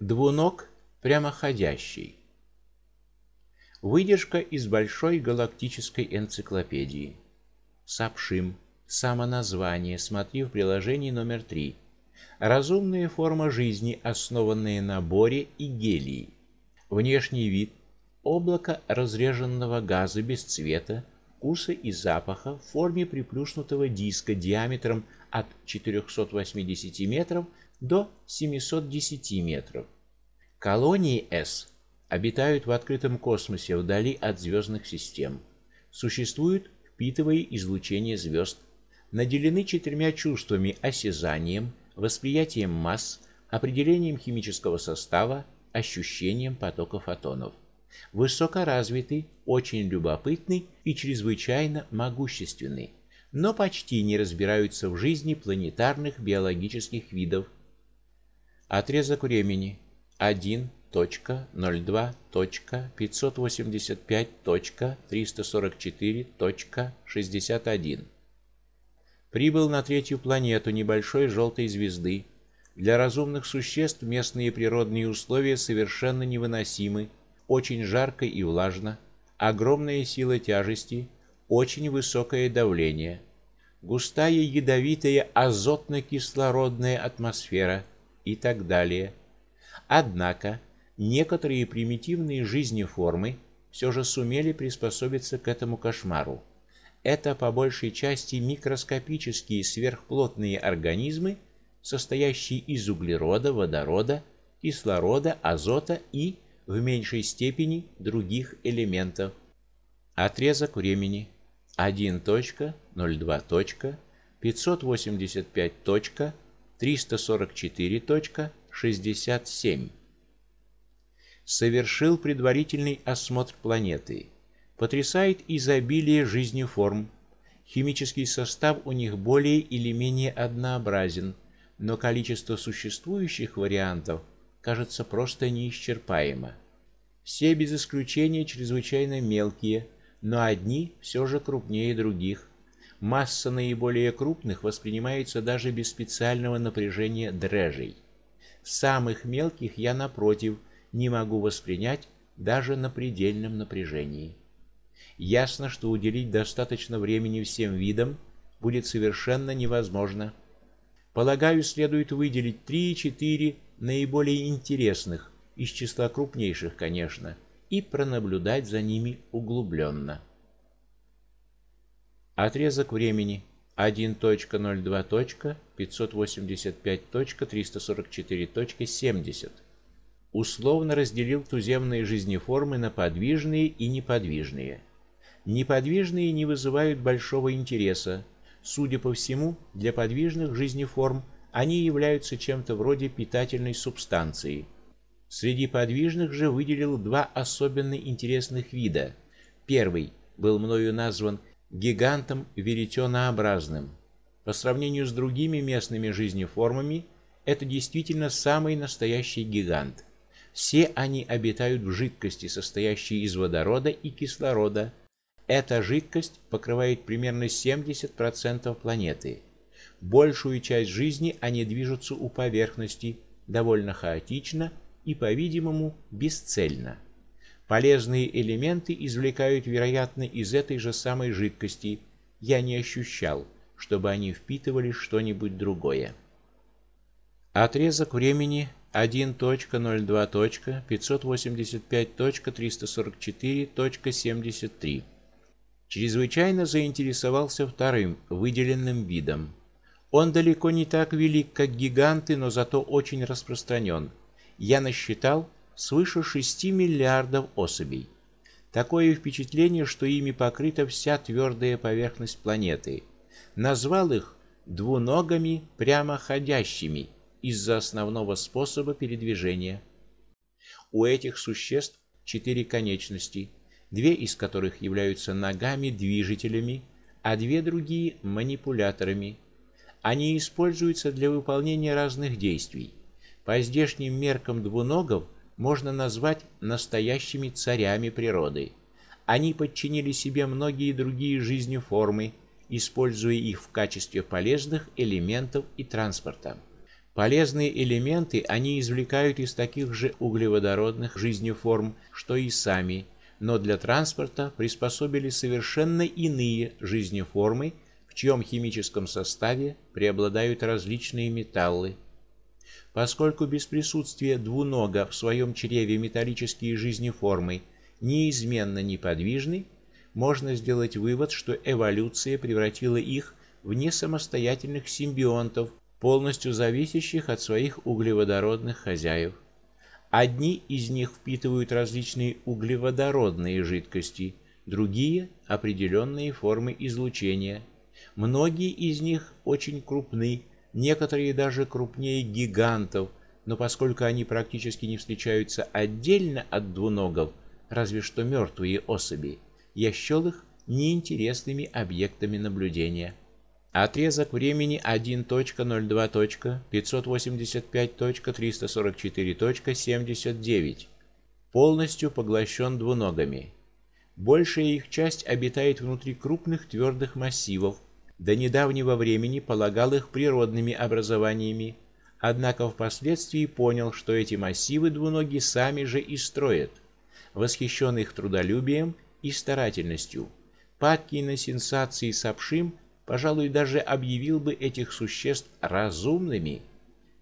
Двуног прямоходящий. Выдержка из большой галактической энциклопедии. Сапшим. Самоназвание. Смотри в приложении номер 3. Разумная форма жизни, основанная на боре и гелии. Внешний вид облако разреженного газа без цвета, вкуса и запаха в форме приплюснутого диска диаметром от 480 метров до 710 метров. Колонии С обитают в открытом космосе вдали от звездных систем. Существуют, впитывая излучение звезд, наделены четырьмя чувствами: осязанием, восприятием масс, определением химического состава, ощущением потока фотонов. Высокоразвитый, очень любопытный и чрезвычайно могущественный, но почти не разбираются в жизни планетарных биологических видов. Отрезок времени 1.02.585.344.61. Прибыл на третью планету небольшой желтой звезды. Для разумных существ местные природные условия совершенно невыносимы. Очень жарко и влажно, огромная сила тяжести, очень высокое давление, густая ядовитая азотно-кислородная атмосфера и так далее. Однако некоторые примитивные жизни формы все же сумели приспособиться к этому кошмару. Это по большей части микроскопические сверхплотные организмы, состоящие из углерода, водорода, кислорода, азота и в меньшей степени других элементов. Отрезок времени 1.02.585.344.67. Совершил предварительный осмотр планеты. Потрясает изобилие жизнеформ. Химический состав у них более или менее однообразен, но количество существующих вариантов кажется просто неисчерпаемо. Все без исключения чрезвычайно мелкие, но одни все же крупнее других. Масса наиболее крупных воспринимается даже без специального напряжения дрежей. Самых мелких я напротив не могу воспринять даже на предельном напряжении. Ясно, что уделить достаточно времени всем видам будет совершенно невозможно. Полагаю, следует выделить 3-4 наиболее интересных из числа крупнейших, конечно, и пронаблюдать за ними углубленно. Отрезок времени 1.02.585.344.70. Условно разделил туземные жизнеформы на подвижные и неподвижные. Неподвижные не вызывают большого интереса. Судя по всему, для подвижных жизнеформ они являются чем-то вроде питательной субстанции. Среди подвижных же выделил два особенно интересных вида. Первый был мною назван гигантом веретенообразным. По сравнению с другими местными жизнеформами, это действительно самый настоящий гигант. Все они обитают в жидкости, состоящей из водорода и кислорода. Эта жидкость покрывает примерно 70% планеты. Большую часть жизни они движутся у поверхности, довольно хаотично и, по-видимому, бесцельно. Полезные элементы извлекают, вероятно, из этой же самой жидкости. Я не ощущал, чтобы они впитывали что-нибудь другое. Отрезок времени 1.02.585.344.73. Чрезвычайно заинтересовался вторым выделенным видом. Он далеко не так велик, как гиганты, но зато очень распространен. Я насчитал свыше 6 миллиардов особей. Такое впечатление, что ими покрыта вся твердая поверхность планеты. Назвал их двуногими прямоходящими из-за основного способа передвижения. У этих существ четыре конечности, две из которых являются ногами-движителями, а две другие манипуляторами. Они используются для выполнения разных действий. По здешним меркам двуногов можно назвать настоящими царями природы. Они подчинили себе многие другие жизнеформы, используя их в качестве полезных элементов и транспорта. Полезные элементы они извлекают из таких же углеводородных жизнеформ, что и сами, но для транспорта приспособили совершенно иные жизнеформы, в чьем химическом составе преобладают различные металлы. Поскольку без присутствия двунога в своем чреве металлические жизнеформы неизменно неподвижны, можно сделать вывод, что эволюция превратила их в несамостоятельных симбионтов, полностью зависящих от своих углеводородных хозяев. Одни из них впитывают различные углеводородные жидкости, другие определенные формы излучения. Многие из них очень крупны, некоторые даже крупнее гигантов, но поскольку они практически не встречаются отдельно от двуногов, разве что мертвые особи, я счел их неинтересными объектами наблюдения. Отрезок времени 1.02.585.344.79 полностью поглощен двуногами. Большая их часть обитает внутри крупных твердых массивов. До недавнего времени полагал их природными образованиями, однако впоследствии понял, что эти массивы двуноги сами же и строят. Восхищен их трудолюбием и старательностью, падкий на сенсации с обшим пожалуй, даже объявил бы этих существ разумными.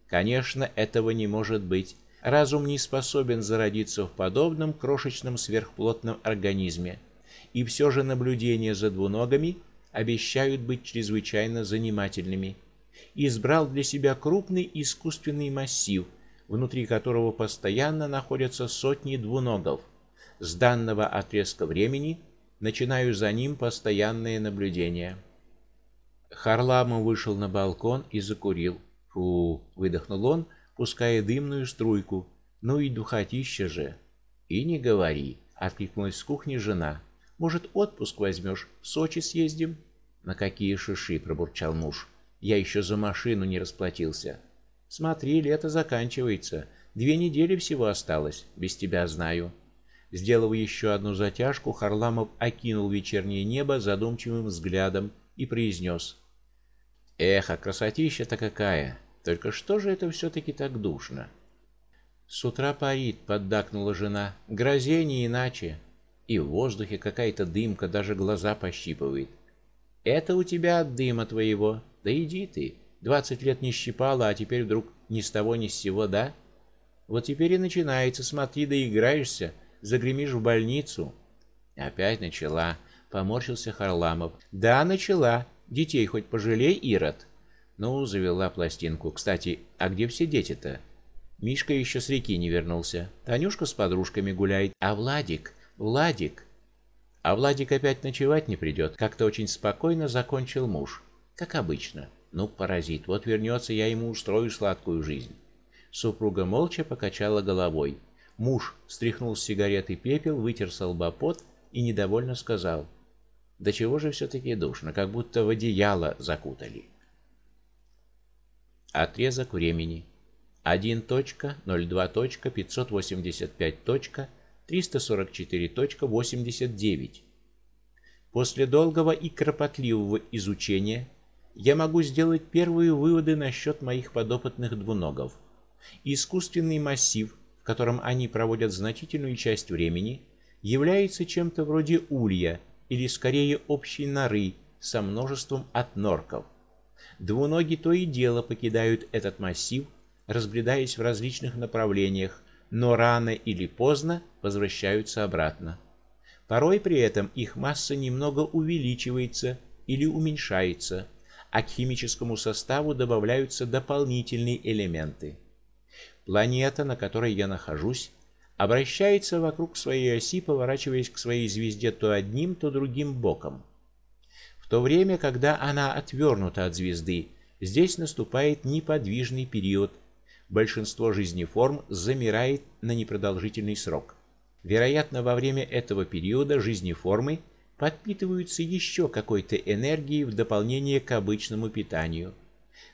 Конечно, этого не может быть. Разум не способен зародиться в подобном крошечном сверхплотном организме. И все же наблюдения за двуногами обещают быть чрезвычайно занимательными. Избрал для себя крупный искусственный массив, внутри которого постоянно находятся сотни двуногов. С данного отрезка времени начинаю за ним постоянные наблюдения. Харламов вышел на балкон и закурил. Фу, выдохнул он, пуская дымную струйку. Ну и духотища же. И не говори, откликнулась с кухни жена. Может, отпуск возьмешь, в Сочи съездим? На какие шиши, пробурчал муж. Я еще за машину не расплатился. Смотри, лето заканчивается. Две недели всего осталось, без тебя знаю. Сделав еще одну затяжку, Харламов окинул вечернее небо задумчивым взглядом и произнес: Эх, а красотища-то какая! Только что же это все таки так душно? С утра парит, поддакнула жена. Грозе не иначе. И в воздухе какая-то дымка, даже глаза пощипывает. Это у тебя от дыма твоего. Да иди ты. Двадцать лет не щипала, а теперь вдруг ни с того ни с сего, да? Вот теперь и начинается, смотри, доиграешься, загремишь в больницу. Опять начала, поморщился Харламов. Да, начала. Детей хоть пожалей, Ирод. Ну, завела пластинку. Кстати, а где все дети-то? Мишка еще с реки не вернулся. Танюшка с подружками гуляет, а Владик, Владик. А Владик опять ночевать не придет. Как-то очень спокойно закончил муж, как обычно. Ну, паразит, вот вернется, я ему устрою сладкую жизнь. Супруга молча покачала головой. Муж стряхнул с сигареты пепел, вытер с лба и недовольно сказал: до чего же все таки душно, как будто в одеяло закутали. Отрезок времени 1.02.585.344.89. После долгого и кропотливого изучения я могу сделать первые выводы насчет моих подопытных двуногов. Искусственный массив, в котором они проводят значительную часть времени, является чем-то вроде улья или скорее общей норы со множеством отнорков. Двуноги то и дело покидают этот массив, разбредаясь в различных направлениях, но рано или поздно возвращаются обратно. Порой при этом их масса немного увеличивается или уменьшается, а к химическому составу добавляются дополнительные элементы. Планета, на которой я нахожусь, обращается вокруг своей оси, поворачиваясь к своей звезде то одним, то другим боком. В то время, когда она отвернута от звезды, здесь наступает неподвижный период. Большинство жизнеформ замирает на непродолжительный срок. Вероятно, во время этого периода жизнеформы подпитываются еще какой-то энергией в дополнение к обычному питанию.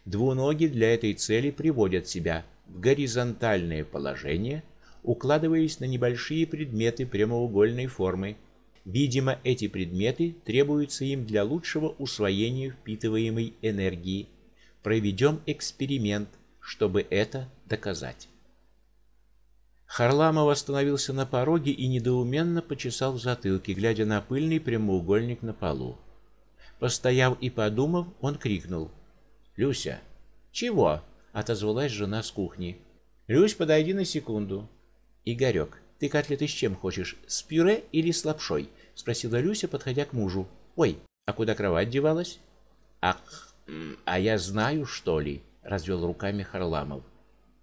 Двуноги для этой цели приводят себя в горизонтальное положение – укладываясь на небольшие предметы прямоугольной формы. Видимо, эти предметы требуются им для лучшего усвоения впитываемой энергии. Проведем эксперимент, чтобы это доказать. Харламов остановился на пороге и недоуменно почесал в затылке, глядя на пыльный прямоугольник на полу. Постояв и подумав, он крикнул: "Люся, чего?" отозвалась жена с кухни. "Люсь, подойди на секунду". "Игорек, ты котлеты с чем хочешь? С пюре или с лапшой?" спросила Люся, подходя к мужу. "Ой, а куда кровать девалась?" "Ах, а я знаю, что ли?" Развел руками Харламов.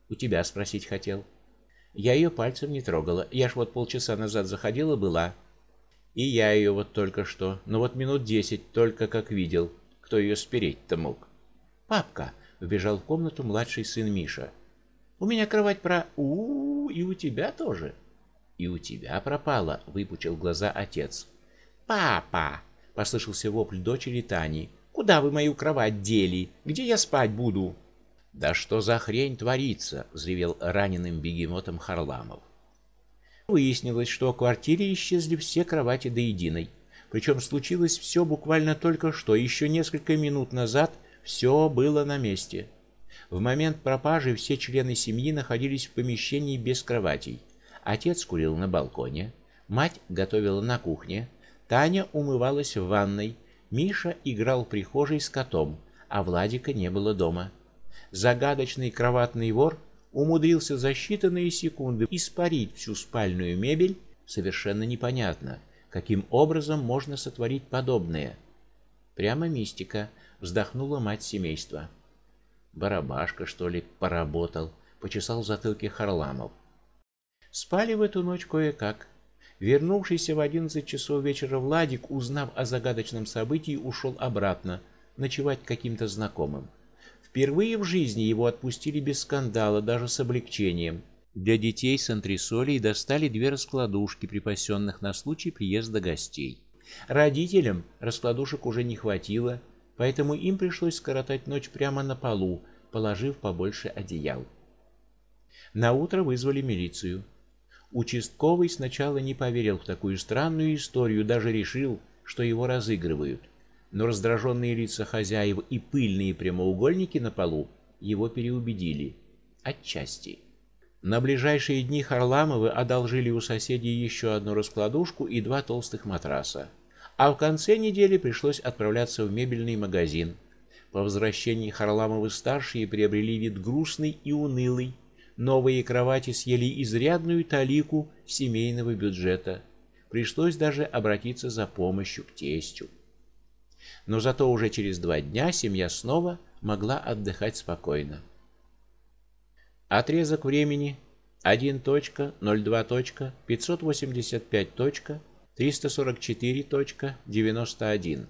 "У тебя спросить хотел". Я ее пальцем не трогала. Я ж вот полчаса назад заходила была. И я ее вот только что, но вот минут десять только как видел, кто ее спереть-то мог. Папка, вбежал в комнату младший сын Миша. У меня кровать про у, -у, -у и у тебя тоже. И у тебя пропала, выпучил глаза отец. Папа, послышался вопль дочери Тани. Куда вы мою кровать дели? Где я спать буду? Да что за хрень творится, взревел раненым бегемотом Харламов. Выяснилось, что в квартире исчезли все кровати до единой. Причем случилось все буквально только что, еще несколько минут назад все было на месте. В момент пропажи все члены семьи находились в помещении без кроватей. Отец курил на балконе, мать готовила на кухне, Таня умывалась в ванной, Миша играл в прихожей с котом, а Владика не было дома загадочный кроватный вор умудрился за считанные секунды испарить всю спальную мебель, совершенно непонятно, каким образом можно сотворить подобное. Прямо мистика, вздохнула мать семейства. Барабашка, что ли, поработал, почесал в затылке Харламов. Спали в эту ночь кое-как. Вернувшийся в одиннадцать часов вечера Владик, узнав о загадочном событии, ушел обратно ночевать к каким-то знакомым. Впервые в жизни его отпустили без скандала, даже с облегчением. Для детей с антресолей достали две раскладушки, припасенных на случай приезда гостей. Родителям раскладушек уже не хватило, поэтому им пришлось скоротать ночь прямо на полу, положив побольше одеял. На утро вызвали милицию. Участковый сначала не поверил в такую странную историю, даже решил, что его разыгрывают но раздраженные лица хозяев и пыльные прямоугольники на полу его переубедили отчасти. На ближайшие дни Харламовы одолжили у соседей еще одну раскладушку и два толстых матраса. А в конце недели пришлось отправляться в мебельный магазин. По возвращении Харламовы старшие приобрели вид грустный и унылый. Новые кровати съели изрядную талику семейного бюджета. Пришлось даже обратиться за помощью к тестю но зато уже через два дня семья снова могла отдыхать спокойно. Отрезок времени 1.02.585.344.91.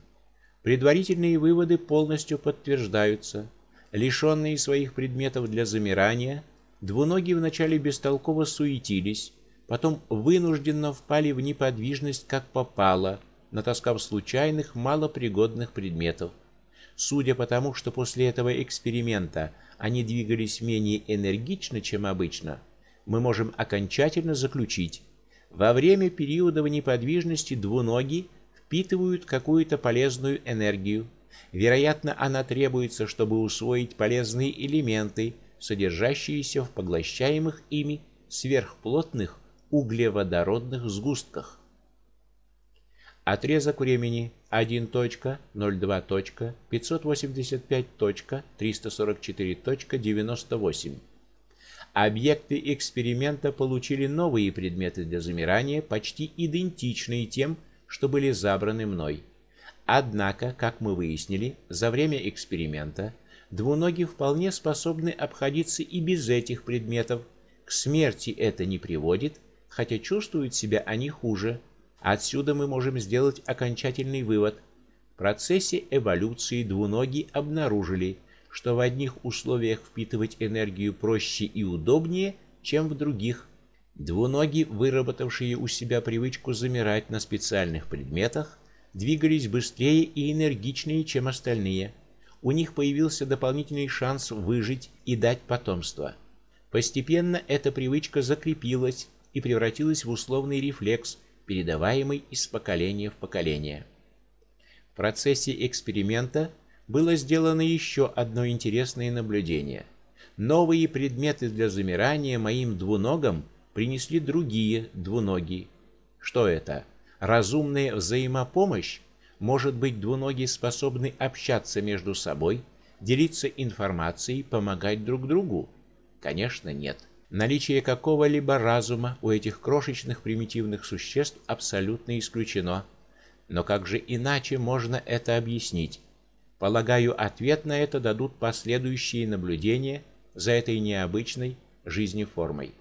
Предварительные выводы полностью подтверждаются. Лишенные своих предметов для замирания, двуногие вначале бестолково суетились, потом вынужденно впали в неподвижность как попало – натаскав случайных малопригодных предметов. Судя по тому, что после этого эксперимента они двигались менее энергично, чем обычно, мы можем окончательно заключить: во время периода неподвижности двуноги впитывают какую-то полезную энергию. Вероятно, она требуется, чтобы усвоить полезные элементы, содержащиеся в поглощаемых ими сверхплотных углеводородных сгустках. Отрезок времени 1.02.585.344.98. Объекты эксперимента получили новые предметы для замирания, почти идентичные тем, что были забраны мной. Однако, как мы выяснили, за время эксперимента двуногие вполне способны обходиться и без этих предметов. К смерти это не приводит, хотя чувствуют себя они хуже. Отсюда мы можем сделать окончательный вывод. В процессе эволюции двуногие обнаружили, что в одних условиях впитывать энергию проще и удобнее, чем в других. Двуногие, выработавшие у себя привычку замирать на специальных предметах, двигались быстрее и энергичнее, чем остальные. У них появился дополнительный шанс выжить и дать потомство. Постепенно эта привычка закрепилась и превратилась в условный рефлекс, передаваемый из поколения в поколение. В процессе эксперимента было сделано еще одно интересное наблюдение. Новые предметы для замирания моим двуногам принесли другие двуногие. Что это? Разумная взаимопомощь? Может быть, двуногие способны общаться между собой, делиться информацией, помогать друг другу? Конечно, нет. Наличие какого-либо разума у этих крошечных примитивных существ абсолютно исключено. Но как же иначе можно это объяснить? Полагаю, ответ на это дадут последующие наблюдения за этой необычной жизнеформой.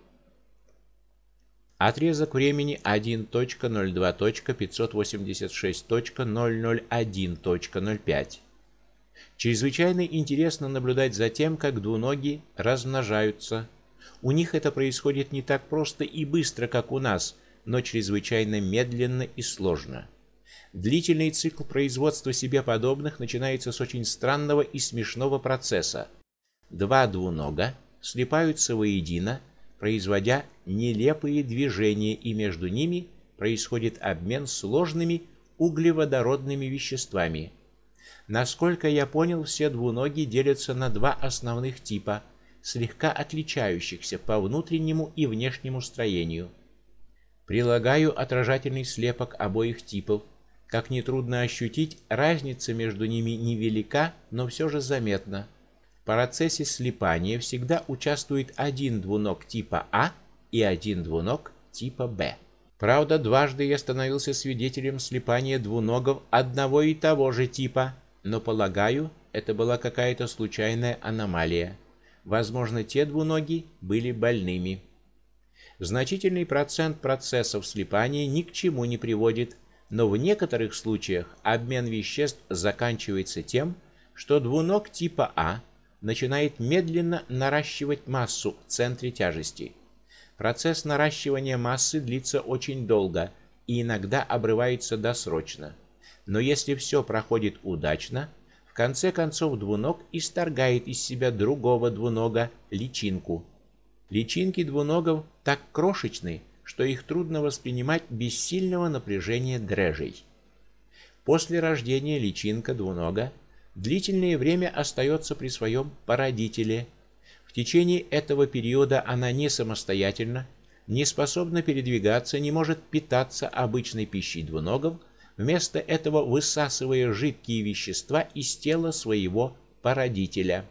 Отрезок времени 1.02.586.001.05. Чрезвычайно интересно наблюдать за тем, как двуногие размножаются. У них это происходит не так просто и быстро, как у нас, но чрезвычайно медленно и сложно. Длительный цикл производства себе подобных начинается с очень странного и смешного процесса. Два двунога слипаются воедино, производя нелепые движения, и между ними происходит обмен сложными углеводородными веществами. Насколько я понял, все двуногие делятся на два основных типа, слегка отличающихся по внутреннему и внешнему строению. Прилагаю отражательный слепок обоих типов как нетрудно ощутить, разница между ними невелика, но все же заметна. В процессе слипания всегда участвует один двуног типа А и один двуног типа Б. Правда, дважды я становился свидетелем слипания двуногов одного и того же типа, но полагаю, это была какая-то случайная аномалия. Возможно, те двуноги были больными. Значительный процент процессов слипания ни к чему не приводит, но в некоторых случаях обмен веществ заканчивается тем, что двуног типа А начинает медленно наращивать массу в центре тяжести. Процесс наращивания массы длится очень долго и иногда обрывается досрочно. Но если все проходит удачно, конце концов двуног исторгает из себя другого двунога личинку. Личинки двуногов так крошечны, что их трудно воспринимать без сильного напряжения дрожжей. После рождения личинка двунога длительное время остается при своем породителе. В течение этого периода она не самостоятельна, не способна передвигаться, не может питаться обычной пищей двуногов, вместо этого высасывая жидкие вещества из тела своего породителя.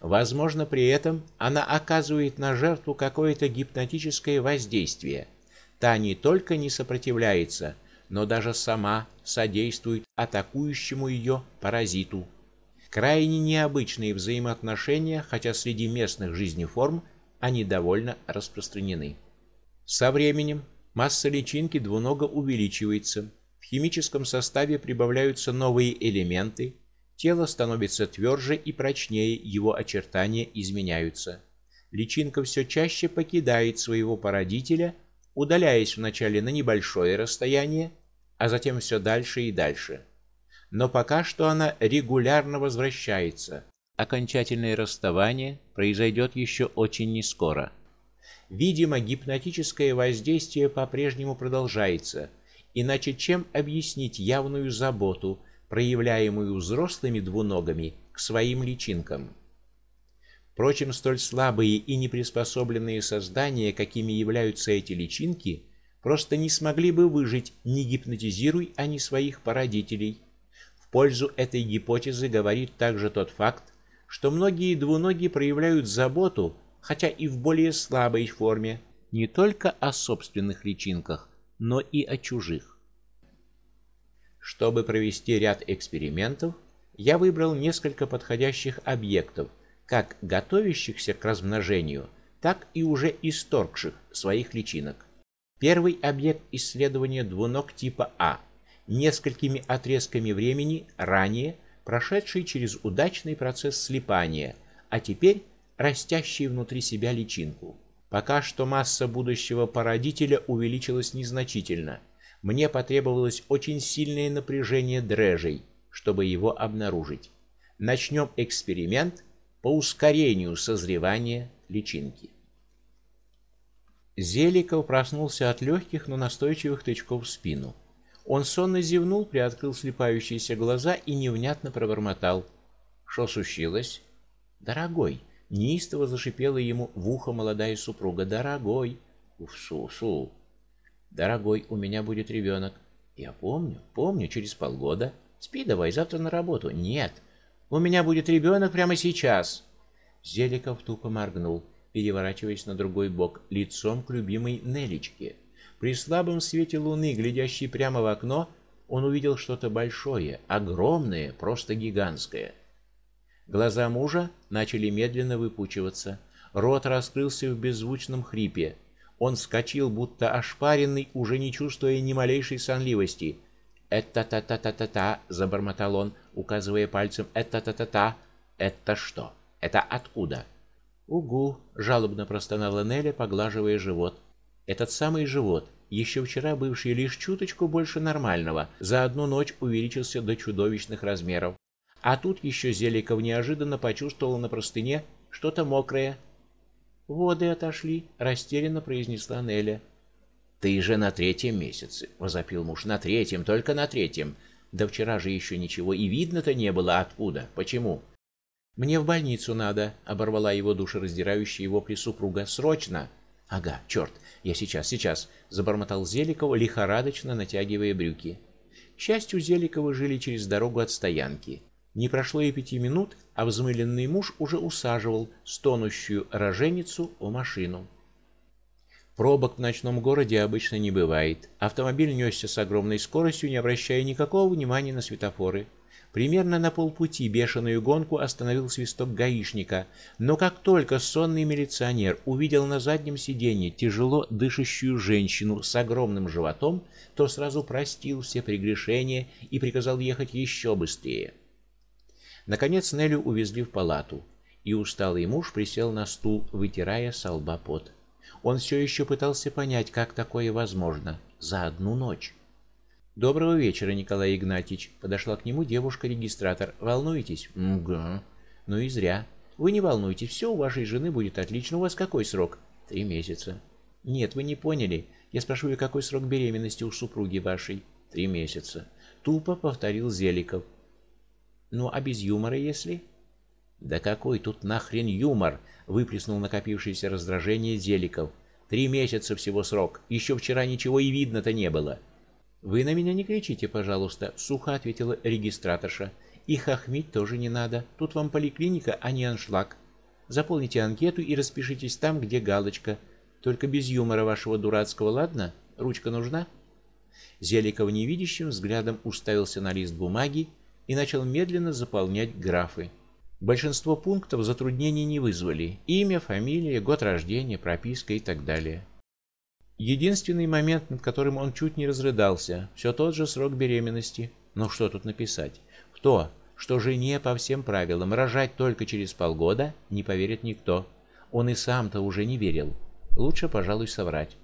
Возможно, при этом она оказывает на жертву какое-то гипнотическое воздействие. Та не только не сопротивляется, но даже сама содействует атакующему ее паразиту. Крайне необычные взаимоотношения, хотя среди местных жизнеформ они довольно распространены. Со временем масса личинки двунога увеличивается. Химическом составе прибавляются новые элементы, Тело становится тверже и прочнее, его очертания изменяются. Личинка все чаще покидает своего породителя, удаляясь вначале на небольшое расстояние, а затем все дальше и дальше. Но пока что она регулярно возвращается. Окончательное расставание произойдет еще очень нескоро. Видимо, гипнотическое воздействие по-прежнему продолжается. Иначе чем объяснить явную заботу, проявляемую взрослыми двуногами к своим личинкам. Впрочем, столь слабые и неприспособленные создания, какими являются эти личинки, просто не смогли бы выжить, не гипнотизируй они своих породителей. В пользу этой гипотезы говорит также тот факт, что многие двуногие проявляют заботу, хотя и в более слабой форме, не только о собственных личинках, но и о чужих. Чтобы провести ряд экспериментов, я выбрал несколько подходящих объектов, как готовящихся к размножению, так и уже исторгших своих личинок. Первый объект исследования двуног типа А, несколькими отрезками времени ранее прошедший через удачный процесс слипания, а теперь растящий внутри себя личинку. Пока что масса будущего породителя увеличилась незначительно, мне потребовалось очень сильное напряжение дрожжей, чтобы его обнаружить. Начнем эксперимент по ускорению созревания личинки. Зеликов проснулся от легких, но настойчивых тычков в спину. Он сонно зевнул, приоткрыл слепающиеся глаза и невнятно пробормотал: "Что случилось?" "Дорогой, Неистово зашипела ему в ухо молодая супруга: "Дорогой, Уфсу-су. Дорогой, у меня будет ребенок. Я помню, помню, через полгода. Спи давай, завтра на работу. Нет. У меня будет ребенок прямо сейчас. Зеликов тупо моргнул, переворачиваясь на другой бок, лицом к любимой Нелечке. При слабом свете луны, глядящей прямо в окно, он увидел что-то большое, огромное, просто гигантское. Глаза мужа начали медленно выпучиваться, рот раскрылся в беззвучном хрипе. Он вскочил, будто ошпаренный, уже не чувствуя ни малейшей сонливости. "Это та-та-та-та-та", забормотал он, указывая пальцем. "Это та-та-та. Это что? Это откуда?" "Угу", жалобно простонала Неля, поглаживая живот. Этот самый живот, еще вчера бывший лишь чуточку больше нормального, за одну ночь увеличился до чудовищных размеров. А тут еще Зеликов неожиданно почувствовал на простыне что-то мокрое, Воды отошли, растерянно произнесла Неля. Ты же на третьем месяце, возопил муж. На третьем, только на третьем. Да вчера же еще ничего и видно-то не было откуда. Почему? Мне в больницу надо, оборвала его душераздирающая его присупруга. Срочно. Ага, черт, я сейчас, сейчас, забормотал Зеликов, лихорадочно натягивая брюки. К счастью, Зеликовы жили через дорогу от стоянки. Не прошло и пяти минут, а взмыленный муж уже усаживал стонущую роженицу в машину. Пробок в ночном городе обычно не бывает. Автомобиль несся с огромной скоростью, не обращая никакого внимания на светофоры. Примерно на полпути бешеную гонку остановил свисток гаишника, но как только сонный милиционер увидел на заднем сиденье тяжело дышащую женщину с огромным животом, то сразу простил все прегрешения и приказал ехать еще быстрее. Наконец Нелю увезли в палату, и усталый муж присел на стул, вытирая с лба пот. Он все еще пытался понять, как такое возможно за одну ночь. Доброго вечера, Николай Игнатьевич. Подошла к нему девушка-регистратор. Волнуетесь? Угу. Ну и зря. Вы не волнуйтесь, все у вашей жены будет отлично. У вас какой срок? Три месяца. Нет, вы не поняли. Я спрашиваю, какой срок беременности у супруги вашей? Три месяца. Тупо повторил Зеликов. Ну, а без юмора, если? Да какой тут нахрен юмор, выплеснул накопившееся раздражение Зеликов. Три месяца всего срок. Еще вчера ничего и видно-то не было. Вы на меня не кричите, пожалуйста, сухо ответила регистраторша. И хохмить тоже не надо. Тут вам поликлиника, а не аншлаг. Заполните анкету и распишитесь там, где галочка. Только без юмора вашего дурацкого, ладно? Ручка нужна? Зеликов невидящим взглядом уставился на лист бумаги и начал медленно заполнять графы. Большинство пунктов затруднений не вызвали: имя, фамилия, год рождения, прописка и так далее. Единственный момент, над которым он чуть не разрыдался, все тот же срок беременности. Но что тут написать? В то, что жене по всем правилам рожать только через полгода, не поверит никто. Он и сам-то уже не верил. Лучше, пожалуй, соврать.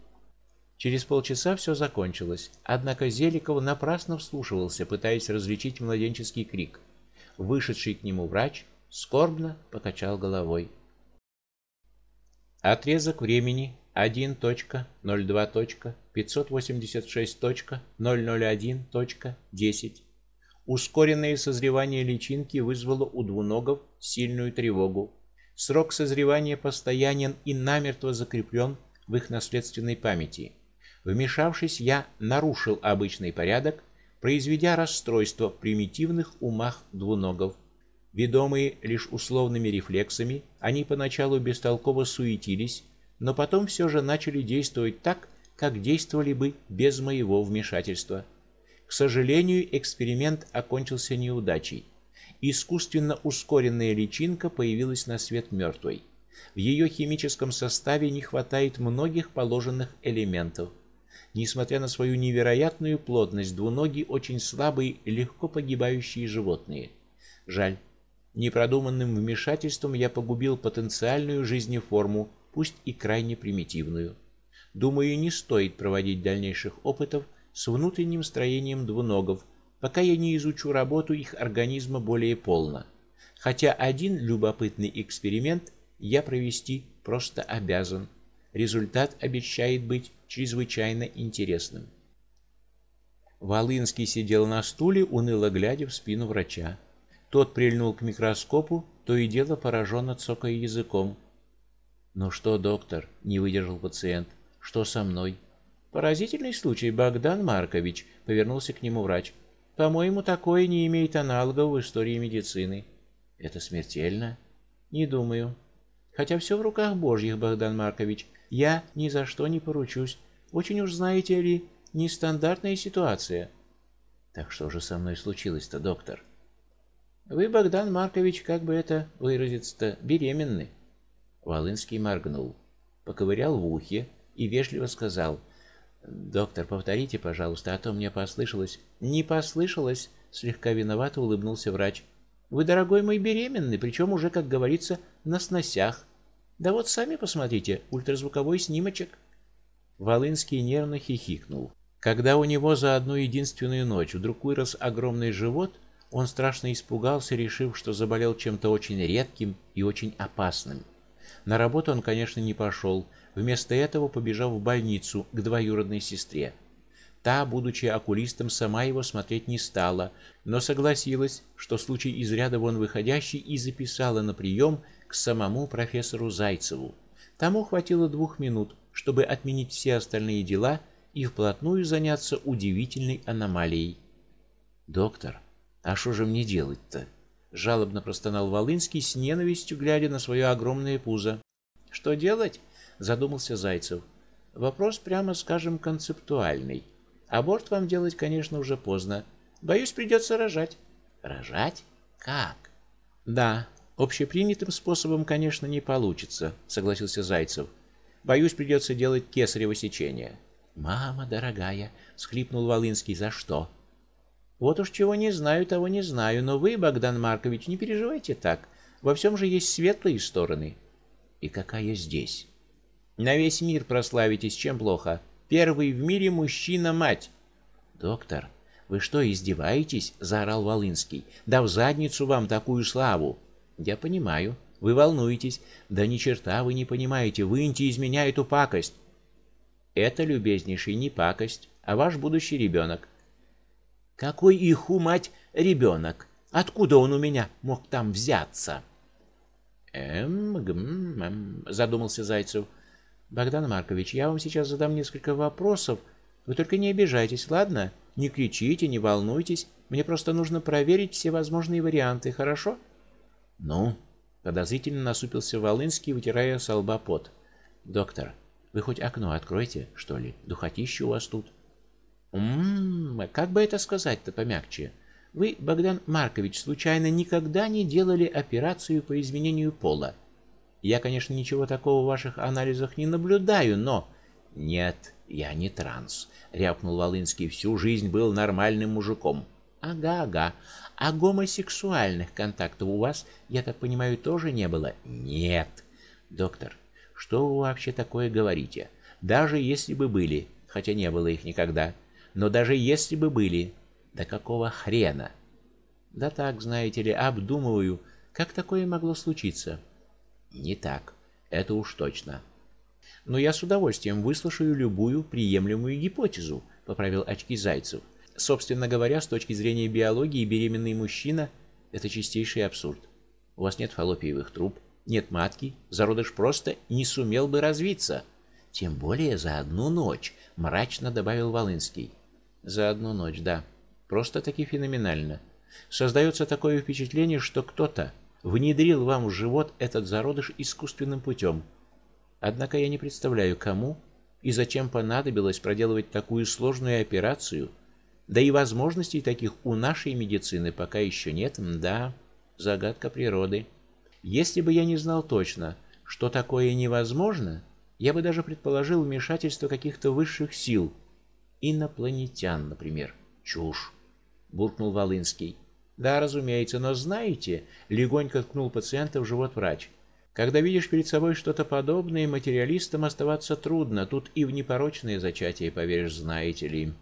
Через полчаса все закончилось, однако Зеликов напрасно вслушивался, пытаясь различить младенческий крик. Вышедший к нему врач скорбно покачал головой. Отрезок времени 1.02.586.001.10. Ускоренное созревание личинки вызвало у двуногов сильную тревогу. Срок созревания постоянен и намертво закреплен в их наследственной памяти. Вмешавшись, я нарушил обычный порядок, произведя расстройство в примитивных умах двуногов. Ведомые лишь условными рефлексами, они поначалу бестолково суетились, но потом все же начали действовать так, как действовали бы без моего вмешательства. К сожалению, эксперимент окончился неудачей. Искусственно ускоренная личинка появилась на свет мертвой. В ее химическом составе не хватает многих положенных элементов. Несмотря на свою невероятную плотность, двуногие очень слабые, легко погибающие животные. Жаль. Непродуманным вмешательством я погубил потенциальную жизнеформу, пусть и крайне примитивную. Думаю, не стоит проводить дальнейших опытов с внутренним строением двуногов, пока я не изучу работу их организма более полно. Хотя один любопытный эксперимент я провести просто обязан. Результат обещает быть чрезвычайно интересным. Волынский сидел на стуле, уныло глядя в спину врача. Тот прильнул к микроскопу то и дело пораженно цокая языком. "Ну что, доктор?" не выдержал пациент. "Что со мной?" "Поразительный случай, Богдан Маркович", повернулся к нему врач. "По-моему, такое не имеет аналогов в истории медицины". "Это смертельно?" "Не думаю. Хотя все в руках Божьих, Богдан Маркович. Я ни за что не поручусь. Очень уж, знаете ли, нестандартная ситуация. Так что же со мной случилось-то, доктор? Вы, Богдан Маркович, как бы это выразиться-то, беременны. Волынский моргнул, поковырял в ухе и вежливо сказал: "Доктор, повторите, пожалуйста, а то мне послышалось". "Не послышалось", слегка виновато улыбнулся врач. "Вы, дорогой мой, беременны, причем уже, как говорится, на сносях. Да вот сами посмотрите, ультразвуковой снимочек". Волынский нервно хихикнул. Когда у него за одну единственную ночь вдруг вырос огромный живот, он страшно испугался, решив, что заболел чем-то очень редким и очень опасным. На работу он, конечно, не пошел, вместо этого побежал в больницу к двоюродной сестре. Та, будучи окулистом, сама его смотреть не стала, но согласилась, что случай из ряда вон выходящий, и записала на прием к самому профессору Зайцеву. Тому хватило двух минут, чтобы отменить все остальные дела и вплотную заняться удивительной аномалией. Доктор, а что же мне делать-то? жалобно простонал Волынский с ненавистью глядя на свое огромное пузо. Что делать? задумался Зайцев. Вопрос, прямо скажем, концептуальный. Аборт вам делать, конечно, уже поздно. Боюсь, придется рожать. Рожать? Как? Да, общепринятым способом, конечно, не получится, согласился Зайцев. Боюсь, придется делать кесарево сечение. Мама дорогая, схлипнул Волынский. За что? Вот уж чего не знаю, того не знаю, но вы, Богдан Маркович, не переживайте так. Во всем же есть светлые стороны. И какая здесь? На весь мир прославитесь, чем плохо. Первый в мире мужчина-мать. Доктор, вы что, издеваетесь? заорал Волынский. Да в задницу вам такую славу. Я понимаю, вы волнуетесь. Да ни черта вы не понимаете. Выньте из меня эту пакость. Это, любезнейший, не пакость, а ваш будущий ребенок. Какой иху мать ребенок? Откуда он у меня мог там взяться? Эм, гм, эм, задумался Зайцев. Богдан Маркович, я вам сейчас задам несколько вопросов. Вы только не обижайтесь, ладно? Не кричите, не волнуйтесь. Мне просто нужно проверить все возможные варианты, хорошо? Ну, Подозрительно насупился Волынский, вытирая с лба пот. Доктор, вы хоть окно откройте, что ли? Духотище у вас тут. Мм, как бы это сказать-то помягче? Вы, Богдан Маркович, случайно никогда не делали операцию по изменению пола? Я, конечно, ничего такого в ваших анализах не наблюдаю, но нет, я не транс, рявкнул Волынский. Всю жизнь был нормальным мужиком. Ага, ага. А гомосексуальных контактов у вас, я так понимаю, тоже не было? Нет. Доктор, что вы вообще такое говорите? Даже если бы были, хотя не было их никогда, но даже если бы были, да какого хрена? Да так, знаете ли, обдумываю, как такое могло случиться. Не так. Это уж точно. Но я с удовольствием выслушаю любую приемлемую гипотезу, поправил очки Зайцев. Собственно говоря, с точки зрения биологии, беременный мужчина это чистейший абсурд. У вас нет фаллопиевых труб, нет матки, зародыш просто не сумел бы развиться. Тем более за одну ночь, мрачно добавил Волынский. За одну ночь, да. Просто-таки феноменально. Создается такое впечатление, что кто-то внедрил вам в живот этот зародыш искусственным путем. Однако я не представляю, кому и зачем понадобилось проделывать такую сложную операцию да и возможностей таких у нашей медицины пока еще нет, да, загадка природы. Если бы я не знал точно, что такое невозможно, я бы даже предположил вмешательство каких-то высших сил, инопланетян, например. Чушь, буркнул Волынский. Да, разумеется, но знаете, легонько ткнул пациента в живот врач. Когда видишь перед собой что-то подобное, материалистам оставаться трудно. Тут и в непорочное зачатие поверишь, знаете ли.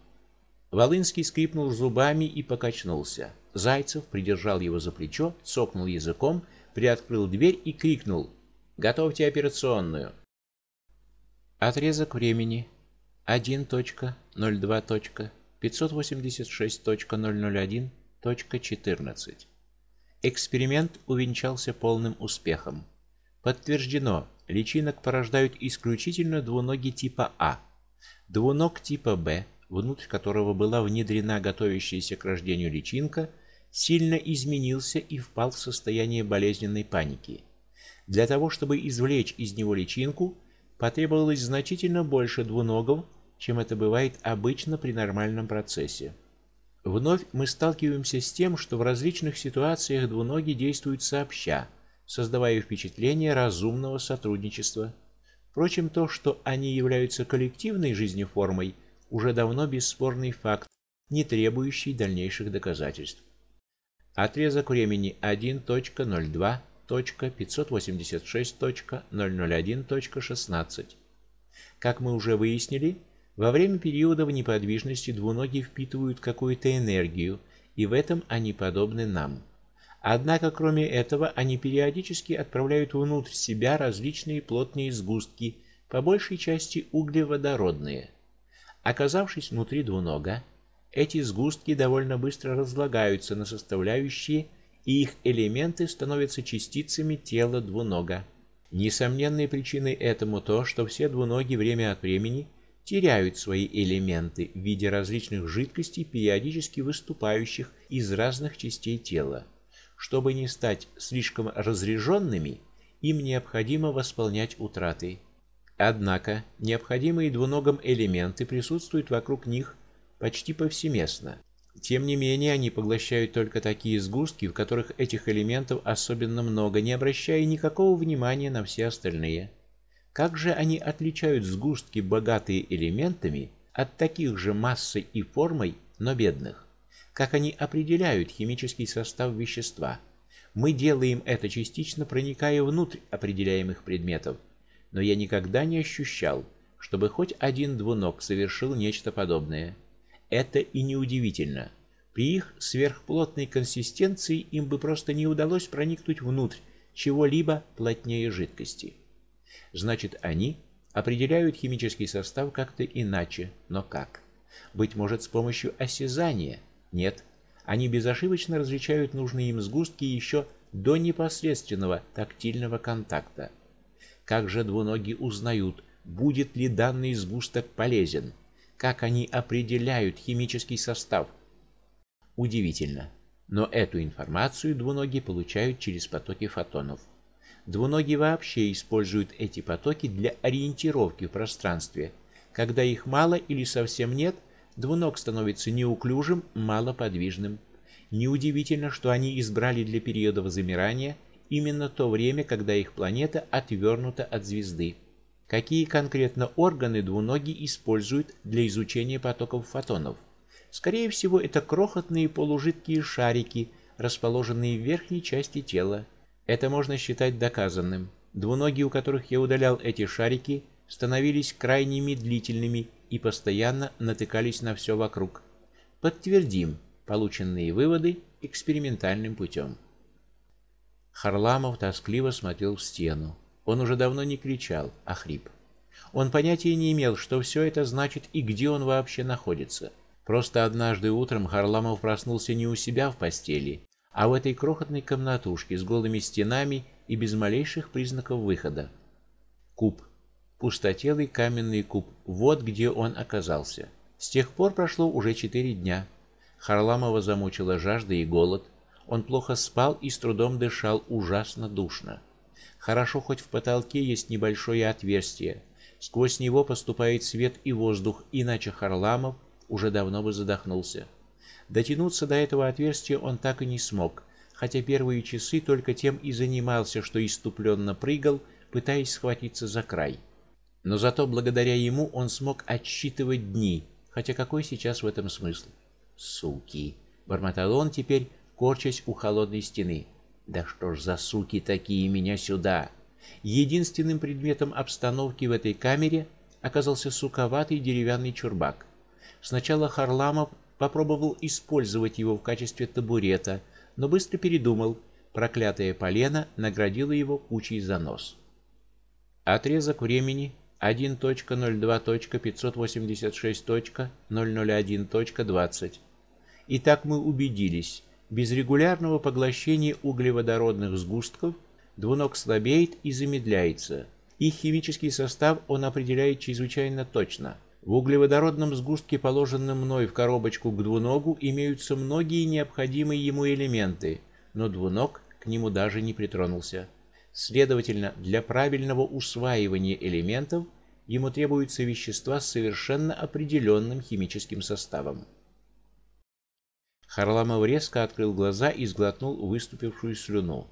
Волынский скрипнул зубами и покачнулся. Зайцев придержал его за плечо, цокнул языком, приоткрыл дверь и крикнул: "Готовьте операционную". Отрезок времени 1.02.586.001.14. Эксперимент увенчался полным успехом. Подтверждено, личинок порождают исключительно двуногий типа А. Двуног типа Б, внутрь которого была внедрена готовящаяся к рождению личинка, сильно изменился и впал в состояние болезненной паники. Для того, чтобы извлечь из него личинку, потребовалось значительно больше двуногов, чем это бывает обычно при нормальном процессе. Вновь мы сталкиваемся с тем, что в различных ситуациях двуногие действуют сообща, создавая впечатление разумного сотрудничества. Впрочем, то, что они являются коллективной жизнеформой, уже давно бесспорный факт, не требующий дальнейших доказательств. Отрезок времени 1.02.586.001.16. Как мы уже выяснили, во время периода в неподвижности двуногие впитывают какую-то энергию, и в этом они подобны нам. Однако, кроме этого, они периодически отправляют внутрь себя различные плотные сгустки, по большей части углеводородные. Оказавшись внутри двунога, эти сгустки довольно быстро разлагаются на составляющие, и их элементы становятся частицами тела двунога. Несомненной причиной этому то, что все двуногие время от времени теряют свои элементы в виде различных жидкостей, периодически выступающих из разных частей тела. Чтобы не стать слишком разреженными, им необходимо восполнять утраты. Однако необходимые двуногим элементы присутствуют вокруг них почти повсеместно. Тем не менее, они поглощают только такие сгустки, в которых этих элементов особенно много, не обращая никакого внимания на все остальные. Как же они отличают сгустки, богатые элементами, от таких же массой и формой, но бедных? Как они определяют химический состав вещества? Мы делаем это частично, проникая внутрь определяемых предметов, но я никогда не ощущал, чтобы хоть один двуног совершил нечто подобное. Это и не удивительно. При их сверхплотной консистенции им бы просто не удалось проникнуть внутрь чего-либо плотнее жидкости. Значит, они определяют химический состав как-то иначе, но как? Быть может, с помощью осязания? Нет. Они безошибочно различают нужные им сгустки еще до непосредственного тактильного контакта. Как же двуногие узнают, будет ли данный сгусток полезен? Как они определяют химический состав? Удивительно, но эту информацию двуногие получают через потоки фотонов. Двуногие вообще используют эти потоки для ориентировки в пространстве. Когда их мало или совсем нет, двуног становится неуклюжим, малоподвижным. Неудивительно, что они избрали для периодов замирания именно то время, когда их планета отвернута от звезды. Какие конкретно органы двуногие используют для изучения потоков фотонов? Скорее всего, это крохотные полужидкие шарики, расположенные в верхней части тела. Это можно считать доказанным. Двуногие, у которых я удалял эти шарики, становились крайне медлительными и постоянно натыкались на все вокруг. Подтвердим полученные выводы экспериментальным путем. Харламов тоскливо смотрел в стену. Он уже давно не кричал, а хрип. Он понятия не имел, что все это значит и где он вообще находится. Просто однажды утром Харламов проснулся не у себя в постели, а в этой крохотной комнатушке с голыми стенами и без малейших признаков выхода. Куб. Пустотелый каменный куб. Вот где он оказался. С тех пор прошло уже четыре дня. Харламова замучила жажда и голод. Он плохо спал и с трудом дышал, ужасно душно. Хорошо хоть в потолке есть небольшое отверстие. Сквозь него поступает свет и воздух, иначе Харламов уже давно бы задохнулся. Дотянуться до этого отверстия он так и не смог, хотя первые часы только тем и занимался, что иступленно прыгал, пытаясь схватиться за край. Но зато благодаря ему он смог отсчитывать дни, хотя какой сейчас в этом смысл? Суки, бормотал он теперь, корчась у холодной стены. Да что ж за суки такие меня сюда? Единственным предметом обстановки в этой камере оказался суковатый деревянный чурбак. Сначала Харламов попробовал использовать его в качестве табурета, но быстро передумал. Проклятое полено наградило его кучей занос. Отрезок времени 1.02.586.001.20. Итак, мы убедились, без регулярного поглощения углеводородных сгустков двуног слабеет и замедляется. Их химический состав он определяет чрезвычайно точно. В углеводородном сгустке, положенном мной в коробочку к двуногу, имеются многие необходимые ему элементы, но двуног к нему даже не притронулся. Следовательно, для правильного усваивания элементов ему требуются вещества с совершенно определенным химическим составом. Харламов резко открыл глаза и сглотнул выступившую слюну.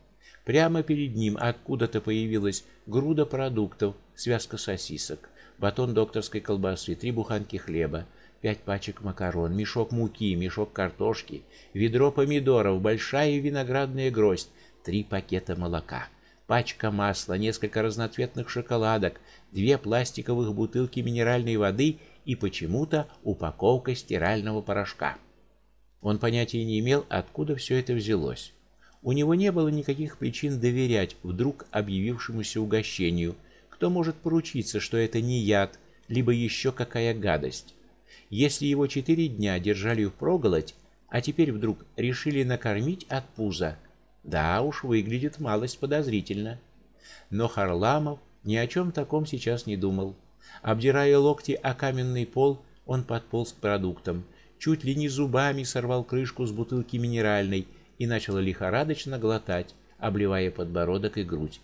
Прямо перед ним откуда-то появилась груда продуктов: связка сосисок, батон докторской колбасы, три буханки хлеба, пять пачек макарон, мешок муки, мешок картошки, ведро помидоров, большая виноградная гроздь, три пакета молока пачка масла, несколько разноцветных шоколадок, две пластиковых бутылки минеральной воды и почему-то упаковка стирального порошка. Он понятия не имел, откуда все это взялось. У него не было никаких причин доверять вдруг объявившемуся угощению. Кто может поручиться, что это не яд, либо еще какая гадость? Если его четыре дня держали впроголодь, а теперь вдруг решили накормить от пуза, да уж, выглядит малость подозрительно. Но Харламов ни о чем таком сейчас не думал. Обдирая локти о каменный пол, он подполз к продуктам, чуть ли не зубами сорвал крышку с бутылки минеральной и начал лихорадочно глотать, обливая подбородок и грудь.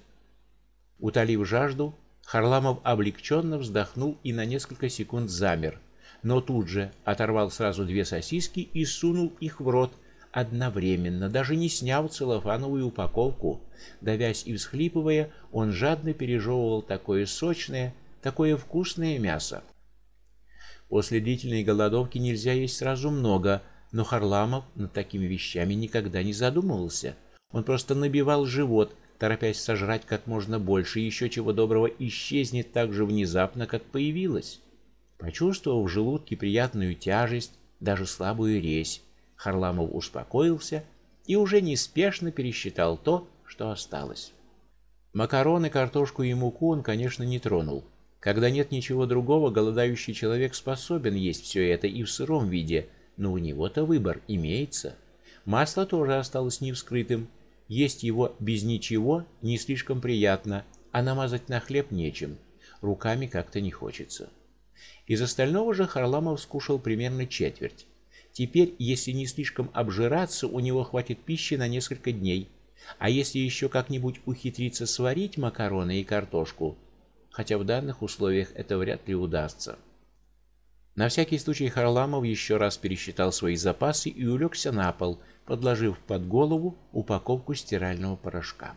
Утолив жажду, Харламов облегченно вздохнул и на несколько секунд замер, но тут же оторвал сразу две сосиски и сунул их в рот, одновременно, даже не сняв целлофановую упаковку. Давясь и всхлипывая, он жадно пережевывал такое сочное, такое вкусное мясо. После длительной голодовки нельзя есть сразу много, но Харламов над такими вещами никогда не задумывался. Он просто набивал живот, торопясь сожрать как можно больше, еще чего доброго исчезнет так же внезапно, как появилось. Почувствовав в желудке приятную тяжесть, даже слабую резь, Харламов успокоился и уже неспешно пересчитал то, что осталось. Макароны, картошку и муку он, конечно, не тронул. Когда нет ничего другого, голодающий человек способен есть все это и в сыром виде, но у него-то выбор имеется. Масло тоже осталось невскрытым. Есть его без ничего не слишком приятно, а намазать на хлеб нечем. Руками как-то не хочется. Из остального же Харламов скушал примерно четверть. Теперь, если не слишком обжираться, у него хватит пищи на несколько дней. А если еще как-нибудь ухитриться сварить макароны и картошку, хотя в данных условиях это вряд ли удастся. На всякий случай Харламов еще раз пересчитал свои запасы и улегся на пол, подложив под голову упаковку стирального порошка.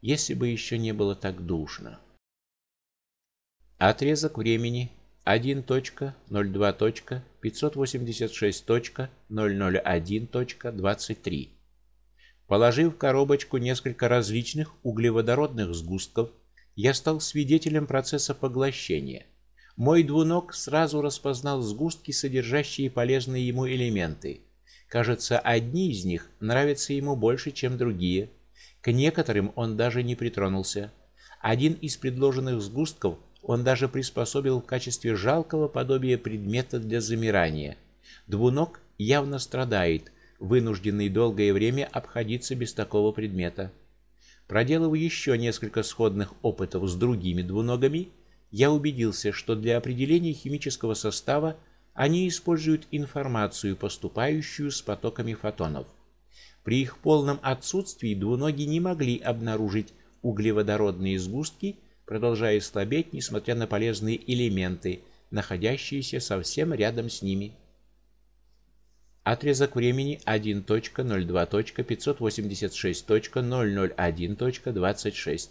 Если бы еще не было так душно. Отрезок времени 1.0.2.586.001.23. Положив в коробочку несколько различных углеводородных сгустков, я стал свидетелем процесса поглощения. Мой двуног сразу распознал сгустки, содержащие полезные ему элементы. Кажется, одни из них нравятся ему больше, чем другие. К некоторым он даже не притронулся. Один из предложенных сгустков он даже приспособил в качестве жалкого подобия предмета для замирания. Двуног явно страдает, вынужденный долгое время обходиться без такого предмета. Проделав еще несколько сходных опытов с другими двуногами, я убедился, что для определения химического состава они используют информацию, поступающую с потоками фотонов. При их полном отсутствии двуногие не могли обнаружить углеводородные сгустки продолжая слабеть, несмотря на полезные элементы, находящиеся совсем рядом с ними. Отрезок времени 1.02.586.001.26.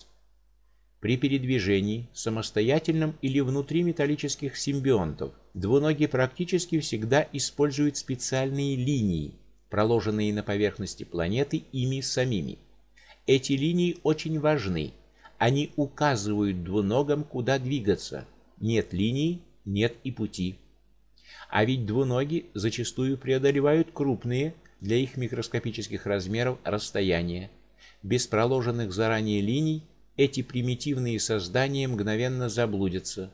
При передвижении, самостоятельном или внутри металлических симбионтов, двуногие практически всегда используют специальные линии, проложенные на поверхности планеты ими самими. Эти линии очень важны, они указывают двуногим, куда двигаться. Нет линий, нет и пути. А ведь двуноги зачастую преодолевают крупные для их микроскопических размеров расстояния. Без проложенных заранее линий эти примитивные создания мгновенно заблудятся.